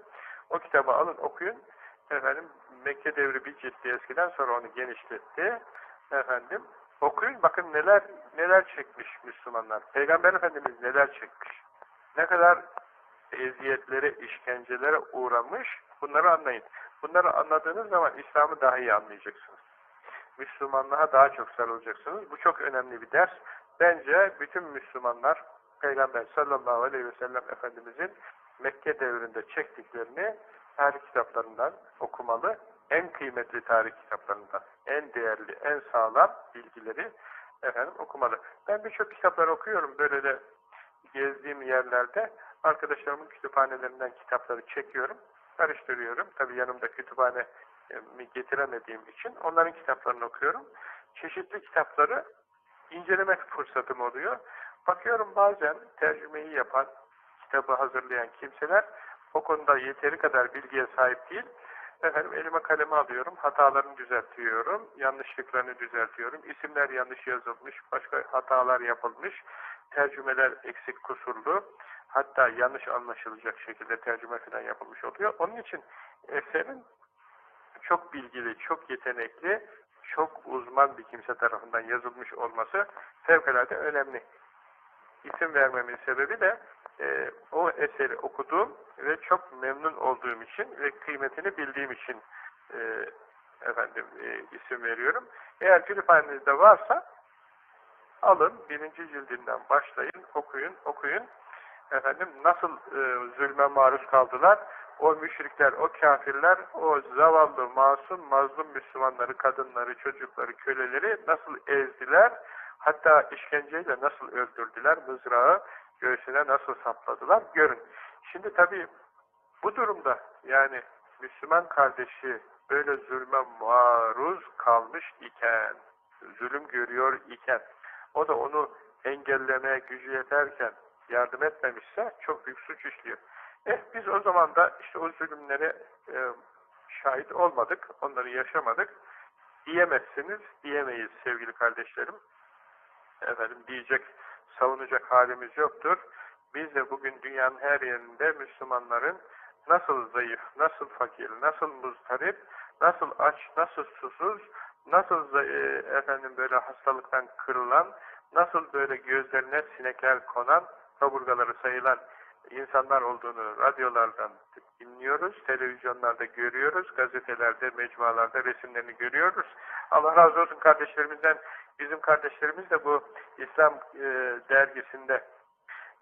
O kitabı alın okuyun. Efendim Mekke devri bir ciltti eskiden sonra onu genişletti. Efendim Okuyun bakın neler neler çekmiş Müslümanlar. Peygamber Efendimiz neler çekmiş. Ne kadar eziyetlere, işkencelere uğramış. Bunları anlayın. Bunları anladığınız zaman İslam'ı daha iyi anlayacaksınız. Müslümanlığa daha çok sarılacaksınız. Bu çok önemli bir ders. bence bütün Müslümanlar Peygamber sallallahu aleyhi ve sellem Efendimizin Mekke devrinde çektiklerini tarih kitaplarından okumalı. En kıymetli tarih kitaplarından, en değerli, en sağlam bilgileri efendim okumalı. Ben birçok kitaplar okuyorum. Böyle de gezdiğim yerlerde arkadaşlarımın kütüphanelerinden kitapları çekiyorum, karıştırıyorum. Tabi yanımda kütüphane getiremediğim için onların kitaplarını okuyorum. Çeşitli kitapları incelemek fırsatım oluyor. Bakıyorum bazen tercümeyi yapan, kitabı hazırlayan kimseler o konuda yeteri kadar bilgiye sahip değil. Efendim elime kalemi alıyorum, hatalarını düzeltiyorum, yanlışlıklarını düzeltiyorum. İsimler yanlış yazılmış, başka hatalar yapılmış, tercümeler eksik kusurlu, hatta yanlış anlaşılacak şekilde tercüme falan yapılmış oluyor. Onun için eserin çok bilgili, çok yetenekli, çok uzman bir kimse tarafından yazılmış olması fevkalade önemli. İsim vermemin sebebi de e, o eseri okuduğum ve çok memnun olduğum için ve kıymetini bildiğim için e, efendim e, isim veriyorum. Eğer kütüphanenizde varsa alın birinci cildinden başlayın, okuyun, okuyun. Efendim nasıl e, zulme maruz kaldılar? O müşrikler, o kafirler, o zavallı, masum, mazlum Müslümanları, kadınları, çocukları, köleleri nasıl ezdiler? Hatta işkenceyle nasıl öldürdüler? Mızrağı göğsüne nasıl sapladılar? Görün. Şimdi tabii bu durumda yani Müslüman kardeşi böyle zulme maruz kalmış iken, zulüm görüyor iken, o da onu engellemeye gücü yeterken yardım etmemişse çok büyük suç işliyor. Eh biz o zaman da işte o zulümlere e, şahit olmadık, onları yaşamadık diyemezsiniz, diyemeyiz sevgili kardeşlerim. Efendim diyecek, savunacak halimiz yoktur. Biz de bugün dünyanın her yerinde Müslümanların nasıl zayıf, nasıl fakir, nasıl muzdarip, nasıl aç, nasıl susuz, nasıl e, efendim böyle hastalıktan kırılan, nasıl böyle gözlerine sinekler konan, kaburgaları sayılan insanlar olduğunu radyolardan dinliyoruz, televizyonlarda görüyoruz, gazetelerde, mecmualarda resimlerini görüyoruz. Allah razı olsun kardeşlerimizden. Bizim kardeşlerimiz de bu İslam e, dergisinde,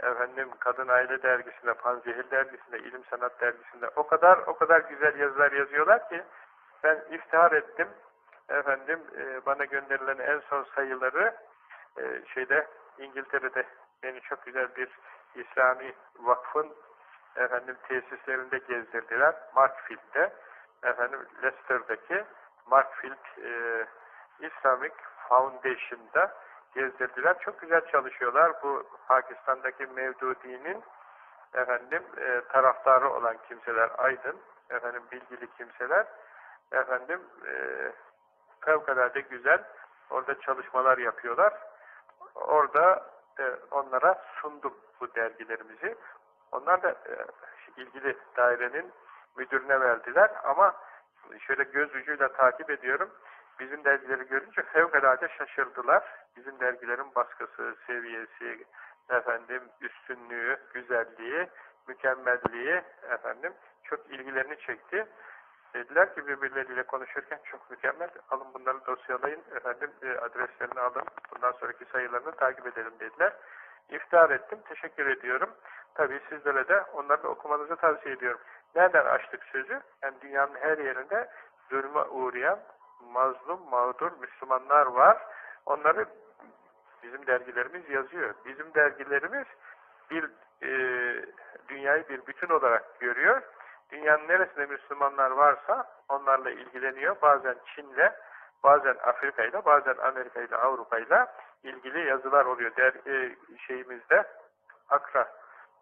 efendim Kadın Aile dergisinde, Panzehir dergisinde, İlim Sanat dergisinde o kadar o kadar güzel yazılar yazıyorlar ki ben iftihar ettim. Efendim e, bana gönderilen en son sayıları e, şeyde İngiltere'de beni çok güzel bir İslami Vakfın efendim tesislerinde gezdirdiler. Markfield'de efendim Leicester'daki Markfield e, Islamic Foundation'da gezdirdiler. Çok güzel çalışıyorlar. Bu Pakistan'daki Mevdudi'nin efendim e, taraftarı olan kimseler aydın, efendim bilgili kimseler efendim e, fevkalade güzel orada çalışmalar yapıyorlar. Orada e, onlara sundum bu dergilerimizi. Onlar da e, ilgili dairenin müdürüne verdiler ama şöyle göz ucuyla takip ediyorum. Bizim dergileri görünce fevkalade şaşırdılar. Bizim dergilerin baskısı, seviyesi, efendim üstünlüğü, güzelliği, mükemmelliği efendim çok ilgilerini çekti. Dediler ki birbirleriyle konuşurken çok mükemmel. Alın bunları dosyalayın. Efendim e, adreslerini alın. Bundan sonraki sayılarını takip edelim dediler. İftihar ettim. Teşekkür ediyorum. Tabii sizlere de onları da okumanızı tavsiye ediyorum. Nereden açtık sözü? Yani dünyanın her yerinde zulme uğrayan mazlum, mağdur Müslümanlar var. Onları bizim dergilerimiz yazıyor. Bizim dergilerimiz bir e, dünyayı bir bütün olarak görüyor Dünyanın neresinde Müslümanlar varsa onlarla ilgileniyor. Bazen Çin'le, bazen Afrika'yla, bazen Amerika'yla, Avrupa'yla ilgili yazılar oluyor. Der, e, şeyimizde, Akra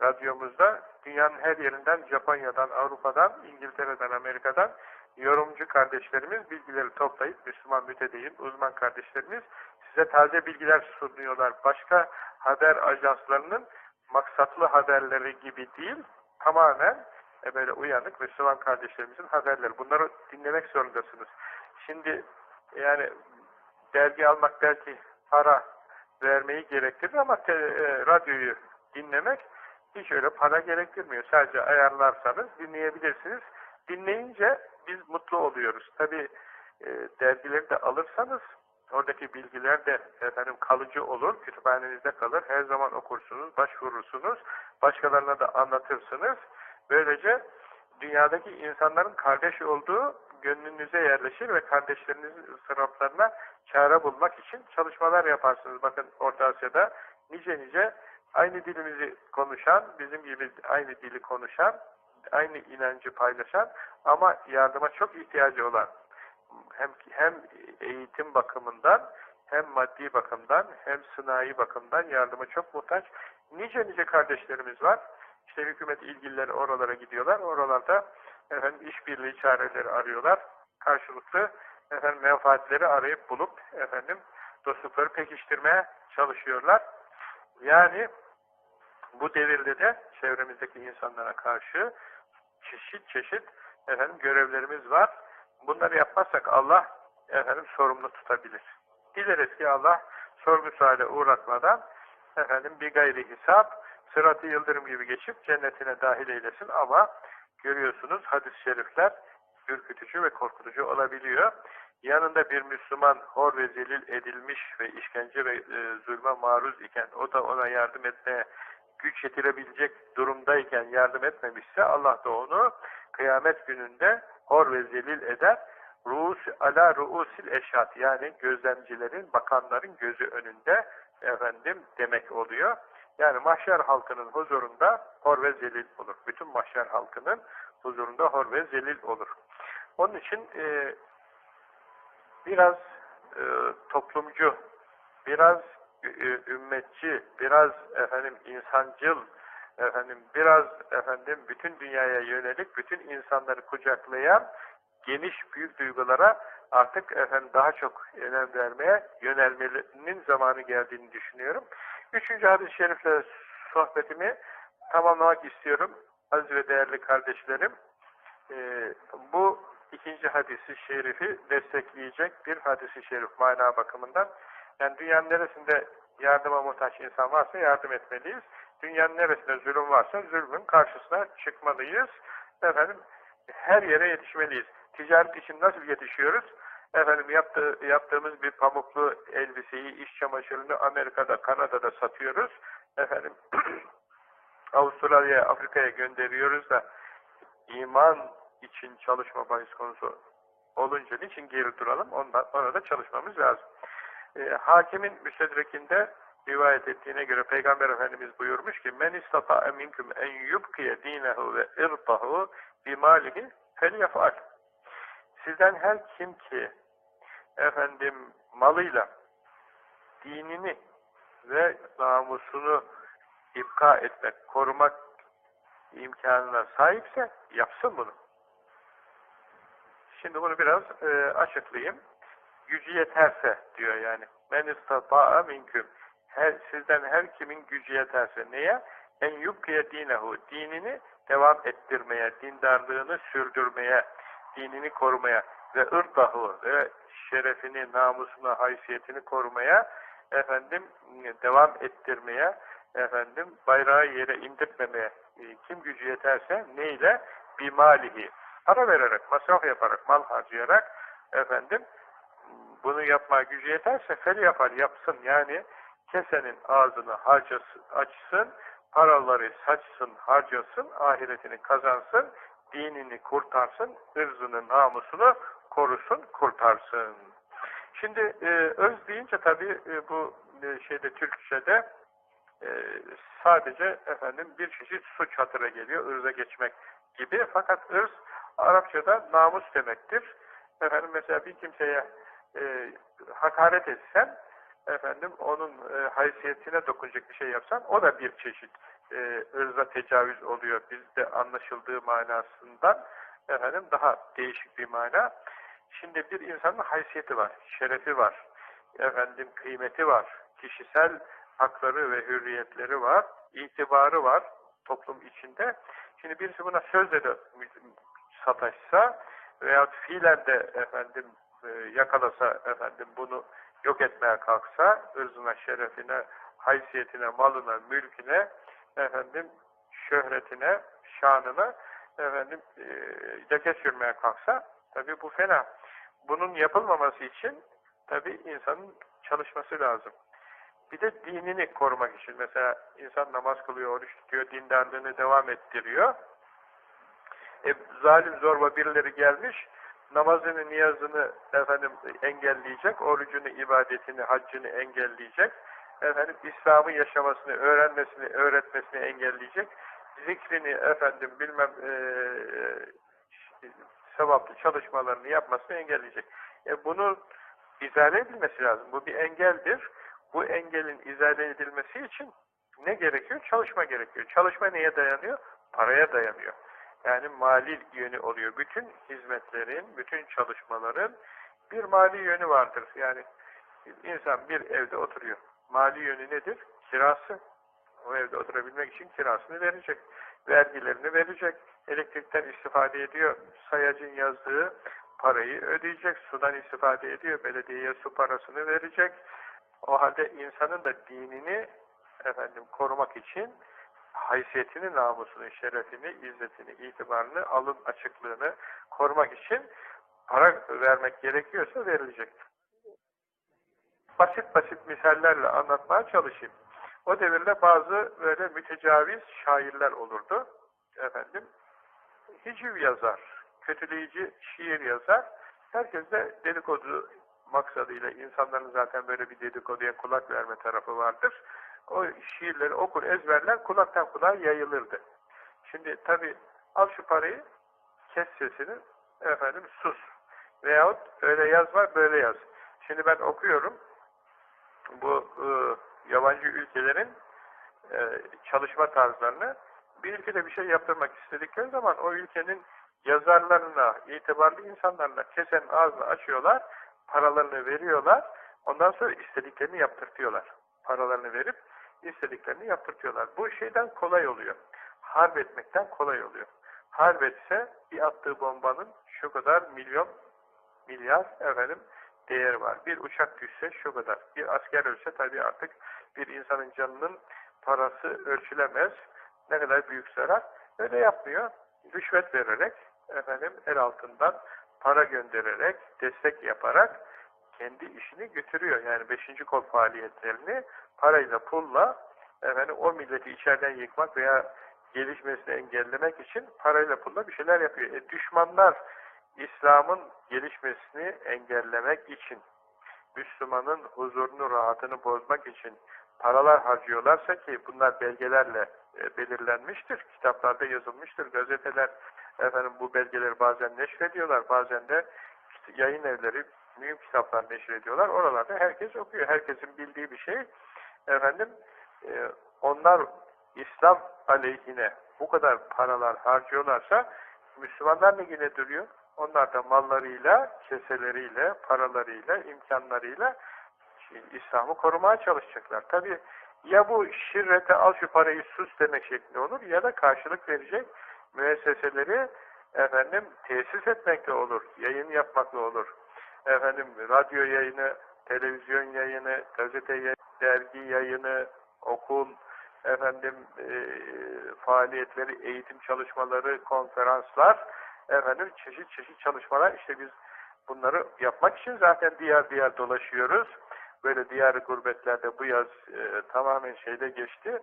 radyomuzda dünyanın her yerinden, Japonya'dan, Avrupa'dan, İngiltere'den, Amerika'dan yorumcu kardeşlerimiz bilgileri toplayıp Müslüman mütedeyyin, uzman kardeşlerimiz size taze bilgiler sunuyorlar. Başka haber ajanslarının maksatlı haberleri gibi değil, tamamen e böyle uyanık Müslüman kardeşlerimizin haberleri. Bunları dinlemek zorundasınız. Şimdi yani dergi almak belki para vermeyi gerektirir ama te, e, radyoyu dinlemek hiç öyle para gerektirmiyor. Sadece ayarlarsanız dinleyebilirsiniz. Dinleyince biz mutlu oluyoruz. Tabi e, dergileri de alırsanız Oradaki bilgiler de efendim kalıcı olur, kütüphanenizde kalır. Her zaman okursunuz, başvurursunuz, başkalarına da anlatırsınız. Böylece dünyadaki insanların kardeş olduğu gönlünüze yerleşir ve kardeşlerinizin ıstıraplarına çare bulmak için çalışmalar yaparsınız. Bakın Orta Asya'da nice nice aynı dilimizi konuşan, bizim gibi aynı dili konuşan, aynı inancı paylaşan ama yardıma çok ihtiyacı olan hem hem eğitim bakımından hem maddi bakımdan hem sınai bakımdan yardıma çok muhtaç nice nice kardeşlerimiz var. İşte hükümet ilgilileri oralara gidiyorlar. Oralarda efendim işbirliği çareleri arıyorlar. Karşılıklı efendim menfaatleri arayıp bulup efendim dostlukları pekiştirmeye çalışıyorlar. Yani bu devirde de çevremizdeki insanlara karşı çeşit çeşit efendim görevlerimiz var. Bunları yapmazsak Allah efendim sorumlu tutabilir. Dileriz ki Allah sorgu suale uğratmadan efendim bir gayri hesap sıratı yıldırım gibi geçip cennetine dahil eylesin ama görüyorsunuz hadis-i şerifler ürkütücü ve korkutucu olabiliyor. Yanında bir Müslüman hor ve zelil edilmiş ve işkence ve e, zulme maruz iken o da ona yardım etmeye güç yetirebilecek durumdayken yardım etmemişse Allah da onu kıyamet gününde hor ve zelil eder. Ruus ala ruusil eşat yani gözlemcilerin, bakanların gözü önünde efendim demek oluyor. Yani mahşer halkının huzurunda hor ve zelil olur. Bütün mahşer halkının huzurunda hor ve zelil olur. Onun için e, biraz e, toplumcu, biraz ümmetçi, biraz efendim insancıl, efendim biraz efendim bütün dünyaya yönelik, bütün insanları kucaklayan geniş büyük duygulara artık efendim daha çok önem vermeye yönelmenin zamanı geldiğini düşünüyorum. Üçüncü hadis-i şerifle sohbetimi tamamlamak istiyorum. Aziz ve değerli kardeşlerim, ee, bu ikinci hadisi şerifi destekleyecek bir hadisi şerif mana bakımından. Yani dünyanın neresinde yardıma muhtaç insan varsa yardım etmeliyiz. Dünyanın neresinde zulüm varsa zulmün karşısına çıkmalıyız. Efendim her yere yetişmeliyiz. Ticaret için nasıl yetişiyoruz? Efendim yaptığı, yaptığımız bir pamuklu elbiseyi, iş çamaşırını Amerika'da, Kanada'da satıyoruz. Efendim Avustralya'ya, Afrika'ya gönderiyoruz da iman için çalışma bahis konusu olunca niçin geri duralım? Ondan, ona da çalışmamız lazım. E, hakimin müstedrekinde rivayet ettiğine göre Peygamber Efendimiz buyurmuş ki men istata'a minkum en yubkiye dinehu ve irtahu bimalihi felyefal sizden her kim ki efendim malıyla dinini ve namusunu ipka etmek, korumak imkanına sahipse yapsın bunu. Şimdi bunu biraz e, açıklayayım. Gücü yeterse diyor yani. Men istata'a minküm. Her, sizden her kimin gücü yeterse neye? En yubkiye dinehu. Dinini devam ettirmeye, dindarlığını sürdürmeye, dinini korumaya ve ırdahu ve şerefini, namusunu, haysiyetini korumaya, efendim devam ettirmeye, efendim bayrağı yere indirtmemeye e, kim gücü yeterse neyle? Bimalihi. Para vererek, masraf yaparak, mal harcayarak efendim bunu yapmaya gücü yeterse fel yapar, yapsın. Yani kesenin ağzını harcasın, açsın, paraları saçsın, harcasın, ahiretini kazansın, dinini kurtarsın, ırzını, namusunu korusun, kurtarsın. Şimdi e, öz deyince tabii e, bu e, şeyde Türkçe'de e, sadece efendim bir çeşit suç hatıra geliyor, ırza geçmek gibi. Fakat ırz Arapçada namus demektir. Efendim mesela bir kimseye e, hakaret etsen, efendim onun e, haysiyetine dokunacak bir şey yapsan, o da bir çeşit e, ırza tecavüz oluyor. Bizde anlaşıldığı manasından efendim daha değişik bir mana. Şimdi bir insanın haysiyeti var, şerefi var, efendim kıymeti var, kişisel hakları ve hürriyetleri var, itibarı var toplum içinde. Şimdi birisi buna sözle de sataşsa veya fiilen de efendim e, yakalasa efendim bunu yok etmeye kalksa ırzına, şerefine, haysiyetine, malına, mülküne efendim şöhretine, şanına efendim e, leke sürmeye kalksa tabi bu fena. Bunun yapılmaması için tabi insanın çalışması lazım. Bir de dinini korumak için. Mesela insan namaz kılıyor, oruç tutuyor, dindarlığını devam ettiriyor. E, zalim zorba birileri gelmiş, namazını, niyazını efendim engelleyecek, orucunu, ibadetini, haccını engelleyecek, efendim İslam'ı yaşamasını, öğrenmesini, öğretmesini engelleyecek, zikrini efendim bilmem e, sevaplı çalışmalarını yapmasını engelleyecek. E, bunu izale edilmesi lazım. Bu bir engeldir. Bu engelin izale edilmesi için ne gerekiyor? Çalışma gerekiyor. Çalışma neye dayanıyor? Paraya dayanıyor. Yani mali yönü oluyor. Bütün hizmetlerin, bütün çalışmaların bir mali yönü vardır. Yani insan bir evde oturuyor. Mali yönü nedir? Kirası. O evde oturabilmek için kirasını verecek. Vergilerini verecek. Elektrikten istifade ediyor. Sayacın yazdığı parayı ödeyecek. Sudan istifade ediyor. Belediyeye su parasını verecek. O halde insanın da dinini efendim korumak için haysiyetini, namusunu, şerefini, izzetini, itibarını, alın açıklığını korumak için para vermek gerekiyorsa verilecek. Basit basit misallerle anlatmaya çalışayım. O devirde bazı böyle mütecaviz şairler olurdu. Efendim, hiciv yazar, kötüleyici şiir yazar. Herkes de dedikodu maksadıyla insanların zaten böyle bir dedikoduya kulak verme tarafı vardır. O şiirleri okur, ezberler, kulaktan kulağa yayılırdı. Şimdi tabi al şu parayı, kes sesini, efendim sus. Veyahut öyle yaz var, böyle yaz. Şimdi ben okuyorum, bu e, yabancı ülkelerin e, çalışma tarzlarını, bir ülkede bir şey yaptırmak istedikleri zaman o ülkenin yazarlarına, itibarlı insanlarına kesen ağzını açıyorlar, paralarını veriyorlar, ondan sonra istediklerini yaptırtıyorlar. Paralarını verip istediklerini yaptırtıyorlar. Bu şeyden kolay oluyor. Harp etmekten kolay oluyor. Harp etse bir attığı bombanın şu kadar milyon, milyar efendim değeri var. Bir uçak düşse şu kadar. Bir asker ölse tabii artık bir insanın canının parası ölçülemez. Ne kadar büyük zarar. Öyle yapmıyor. Rüşvet vererek, efendim el altından para göndererek, destek yaparak kendi işini götürüyor. Yani beşinci kol faaliyetlerini parayla, pulla efendim, o milleti içeriden yıkmak veya gelişmesini engellemek için parayla, pulla bir şeyler yapıyor. E, düşmanlar İslam'ın gelişmesini engellemek için, Müslümanın huzurunu, rahatını bozmak için paralar harcıyorlarsa ki bunlar belgelerle e, belirlenmiştir, kitaplarda yazılmıştır, gazeteler efendim bu belgeleri bazen neşrediyorlar, bazen de yayın evleri mühim kitaplar neşrediyorlar. Oralarda herkes okuyor. Herkesin bildiği bir şey. Efendim e, onlar İslam aleyhine bu kadar paralar harcıyorlarsa Müslümanlar ne yine duruyor? Onlar da mallarıyla, keseleriyle, paralarıyla, imkanlarıyla İslam'ı korumaya çalışacaklar. Tabi ya bu şirrete al şu parayı sus demek şeklinde olur ya da karşılık verecek müesseseleri efendim tesis etmekle olur, yayın yapmakla olur. Efendim radyo yayını, televizyon yayını, gazete yayını, dergi yayını, okul, efendim e, faaliyetleri, eğitim çalışmaları, konferanslar, efendim çeşit çeşit çalışmalar. İşte biz bunları yapmak için zaten diğer diğer dolaşıyoruz. Böyle diğer gurbetlerde bu yaz e, tamamen şeyde geçti.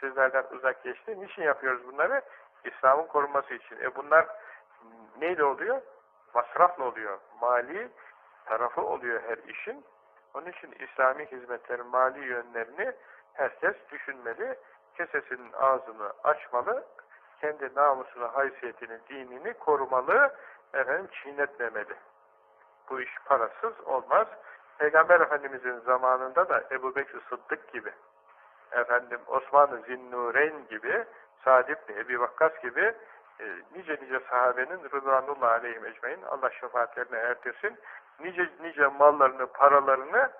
Sizlerden uzak geçti. Niçin yapıyoruz bunları? İslam'ın korunması için. E bunlar neyle oluyor? Masrafla oluyor. Mali tarafı oluyor her işin. Onun için İslami hizmetlerin mali yönlerini herkes düşünmeli. Kesesinin ağzını açmalı. Kendi namusunu, haysiyetini, dinini korumalı. Efendim çiğnetmemeli. Bu iş parasız olmaz. Peygamber Efendimizin zamanında da Ebu Bekir Sıddık gibi, efendim Osman-ı Zinnureyn gibi, Sa'd ibn Ebi Vakkas gibi e, nice nice sahabenin rızanullah aleyhi ecmain Allah şefaatlerine erdirsin. Nice nice mallarını, paralarını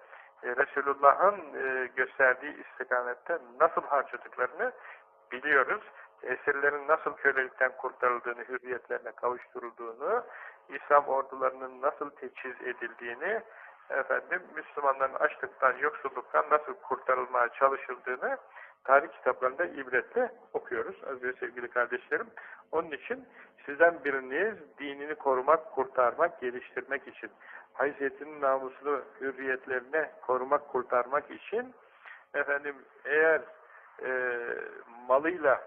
e, Resulullah'ın e, gösterdiği istikamette nasıl harcadıklarını biliyoruz. Esirlerin nasıl kölelikten kurtarıldığını, hürriyetlerine kavuşturulduğunu, İslam ordularının nasıl teçhiz edildiğini, efendim Müslümanların açlıktan, yoksulluktan nasıl kurtarılmaya çalışıldığını tarih kitaplarında ibretle okuyoruz aziz ve sevgili kardeşlerim. Onun için sizden biriniz dinini korumak, kurtarmak, geliştirmek için haysiyetinin namusunu, hürriyetlerine korumak, kurtarmak için efendim eğer e, malıyla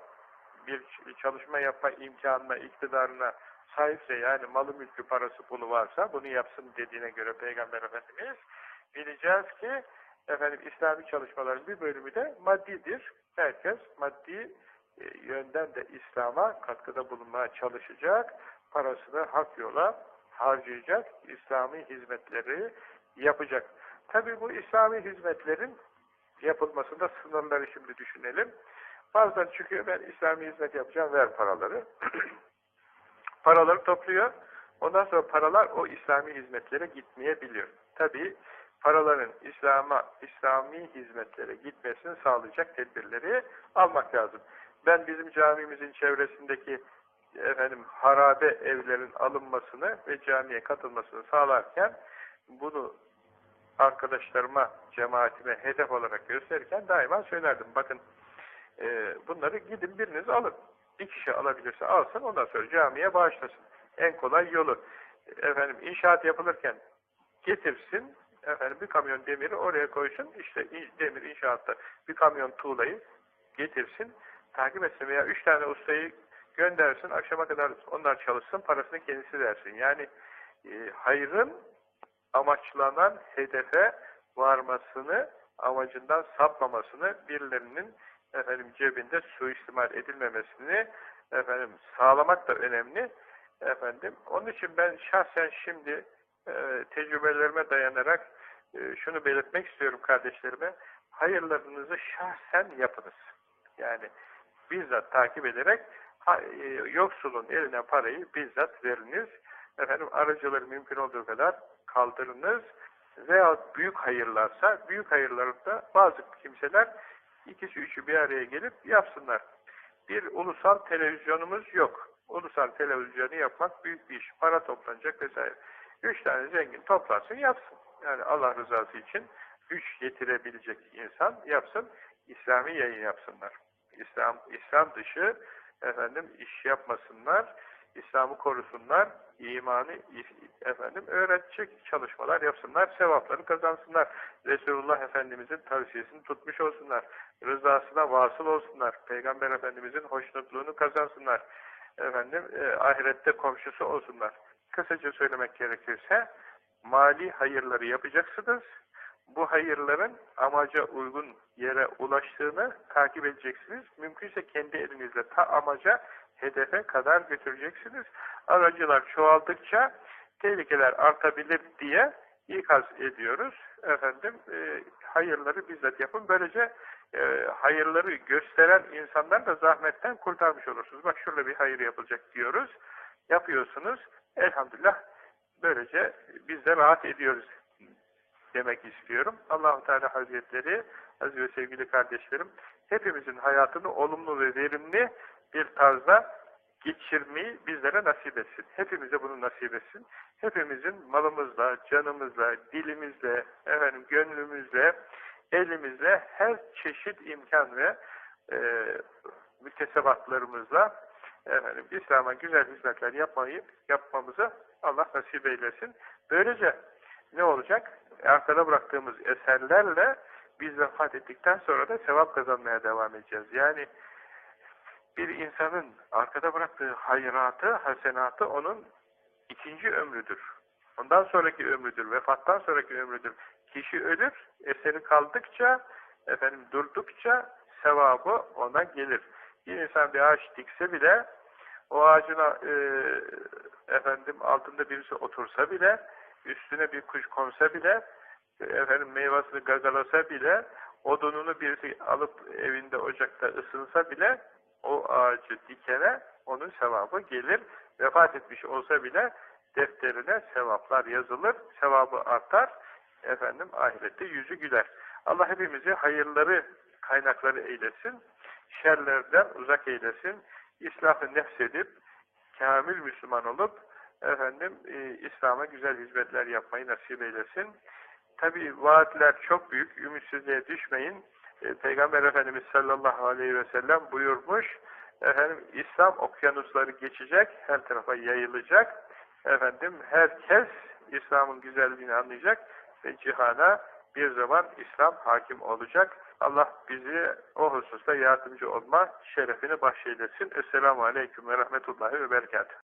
bir çalışma yapma imkanına, iktidarına sahipse yani malı mülkü parası pulu varsa bunu yapsın dediğine göre Peygamber Efendimiz bileceğiz ki efendim İslami çalışmaların bir bölümü de maddidir. Herkes maddi e, yönden de İslam'a katkıda bulunmaya çalışacak. Parasını hak yola harcayacak. İslami hizmetleri yapacak. Tabi bu İslami hizmetlerin yapılmasında sınırları şimdi düşünelim. Bazen çıkıyor ben İslami hizmet yapacağım ver paraları. paraları topluyor. Ondan sonra paralar o İslami hizmetlere gitmeyebiliyor. Tabi paraların İslam'a, İslami hizmetlere gitmesini sağlayacak tedbirleri almak lazım. Ben bizim camimizin çevresindeki efendim harabe evlerin alınmasını ve camiye katılmasını sağlarken bunu arkadaşlarıma, cemaatime hedef olarak gösterirken daima söylerdim. Bakın e, bunları gidin biriniz alın. Bir kişi alabilirse alsın ondan sonra camiye bağışlasın. En kolay yolu. Efendim inşaat yapılırken getirsin efendim bir kamyon demiri oraya koysun işte demir inşaatta bir kamyon tuğlayı getirsin takip etsin veya üç tane ustayı göndersin akşama kadar onlar çalışsın parasını kendisi versin. Yani e, hayrın amaçlanan hedefe varmasını amacından sapmamasını birilerinin efendim cebinde suistimal edilmemesini efendim sağlamak da önemli efendim. Onun için ben şahsen şimdi e, tecrübelerime dayanarak e, şunu belirtmek istiyorum kardeşlerime. Hayırlarınızı şahsen yapınız. Yani bizzat takip ederek yoksulun eline parayı bizzat veriniz. Efendim aracıları mümkün olduğu kadar kaldırınız. Veya büyük hayırlarsa, büyük hayırlarında bazı kimseler ikisi üçü bir araya gelip yapsınlar. Bir ulusal televizyonumuz yok. Ulusal televizyonu yapmak büyük bir iş. Para toplanacak vesaire. Üç tane zengin toplansın yapsın. Yani Allah rızası için güç getirebilecek insan yapsın. İslami yayın yapsınlar. İslam, İslam dışı efendim iş yapmasınlar. İslam'ı korusunlar. imanı efendim öğretecek çalışmalar yapsınlar. Sevapları kazansınlar. Resulullah Efendimizin tavsiyesini tutmuş olsunlar. Rızasına vasıl olsunlar. Peygamber Efendimizin hoşnutluğunu kazansınlar. Efendim e, ahirette komşusu olsunlar. Kısaca söylemek gerekirse mali hayırları yapacaksınız. Bu hayırların amaca uygun yere ulaştığını takip edeceksiniz. Mümkünse kendi elinizle ta amaca, hedefe kadar götüreceksiniz. Aracılar çoğaldıkça tehlikeler artabilir diye ikaz ediyoruz. Efendim e, hayırları bizzat yapın. Böylece e, hayırları gösteren insanlar da zahmetten kurtarmış olursunuz. Bak şurada bir hayır yapılacak diyoruz. Yapıyorsunuz. Elhamdülillah böylece biz de rahat ediyoruz demek istiyorum. Allahu Teala Hazretleri, aziz ve sevgili kardeşlerim, hepimizin hayatını olumlu ve verimli bir tarzda geçirmeyi bizlere nasip etsin. Hepimize bunu nasip etsin. Hepimizin malımızla, canımızla, dilimizle, efendim, gönlümüzle, elimizle her çeşit imkan ve e, mütesebatlarımızla efendim, İslam'a güzel hizmetler yapmayı yapmamızı Allah nasip eylesin. Böylece ne olacak? Arkada bıraktığımız eserlerle biz vefat ettikten sonra da sevap kazanmaya devam edeceğiz. Yani bir insanın arkada bıraktığı hayratı, hasenatı onun ikinci ömrüdür. Ondan sonraki ömrüdür, vefattan sonraki ömrüdür. Kişi ölür, eseri kaldıkça, efendim durdukça sevabı ona gelir. Bir insan bir ağaç dikse bile, o ağacına e, efendim altında birisi otursa bile, üstüne bir kuş konsa bile, efendim meyvasını gagalasa bile, odununu birisi alıp evinde ocakta ısınsa bile, o ağacı dikene onun sevabı gelir. Vefat etmiş olsa bile defterine sevaplar yazılır, sevabı artar, efendim ahirette yüzü güler. Allah hepimizi hayırları, kaynakları eylesin, şerlerden uzak eylesin, İslahı nefsedip, kamil Müslüman olup, efendim e, İslam'a güzel hizmetler yapmayı nasip eylesin. Tabi vaatler çok büyük, ümitsizliğe düşmeyin. E, Peygamber Efendimiz sallallahu aleyhi ve sellem buyurmuş, efendim İslam okyanusları geçecek, her tarafa yayılacak, efendim herkes İslam'ın güzelliğini anlayacak ve cihana bir zaman İslam hakim olacak. Allah bizi o hususta yardımcı olma şerefini bahşeylesin. Esselamu Aleyküm ve Rahmetullahi ve Berekatuhu.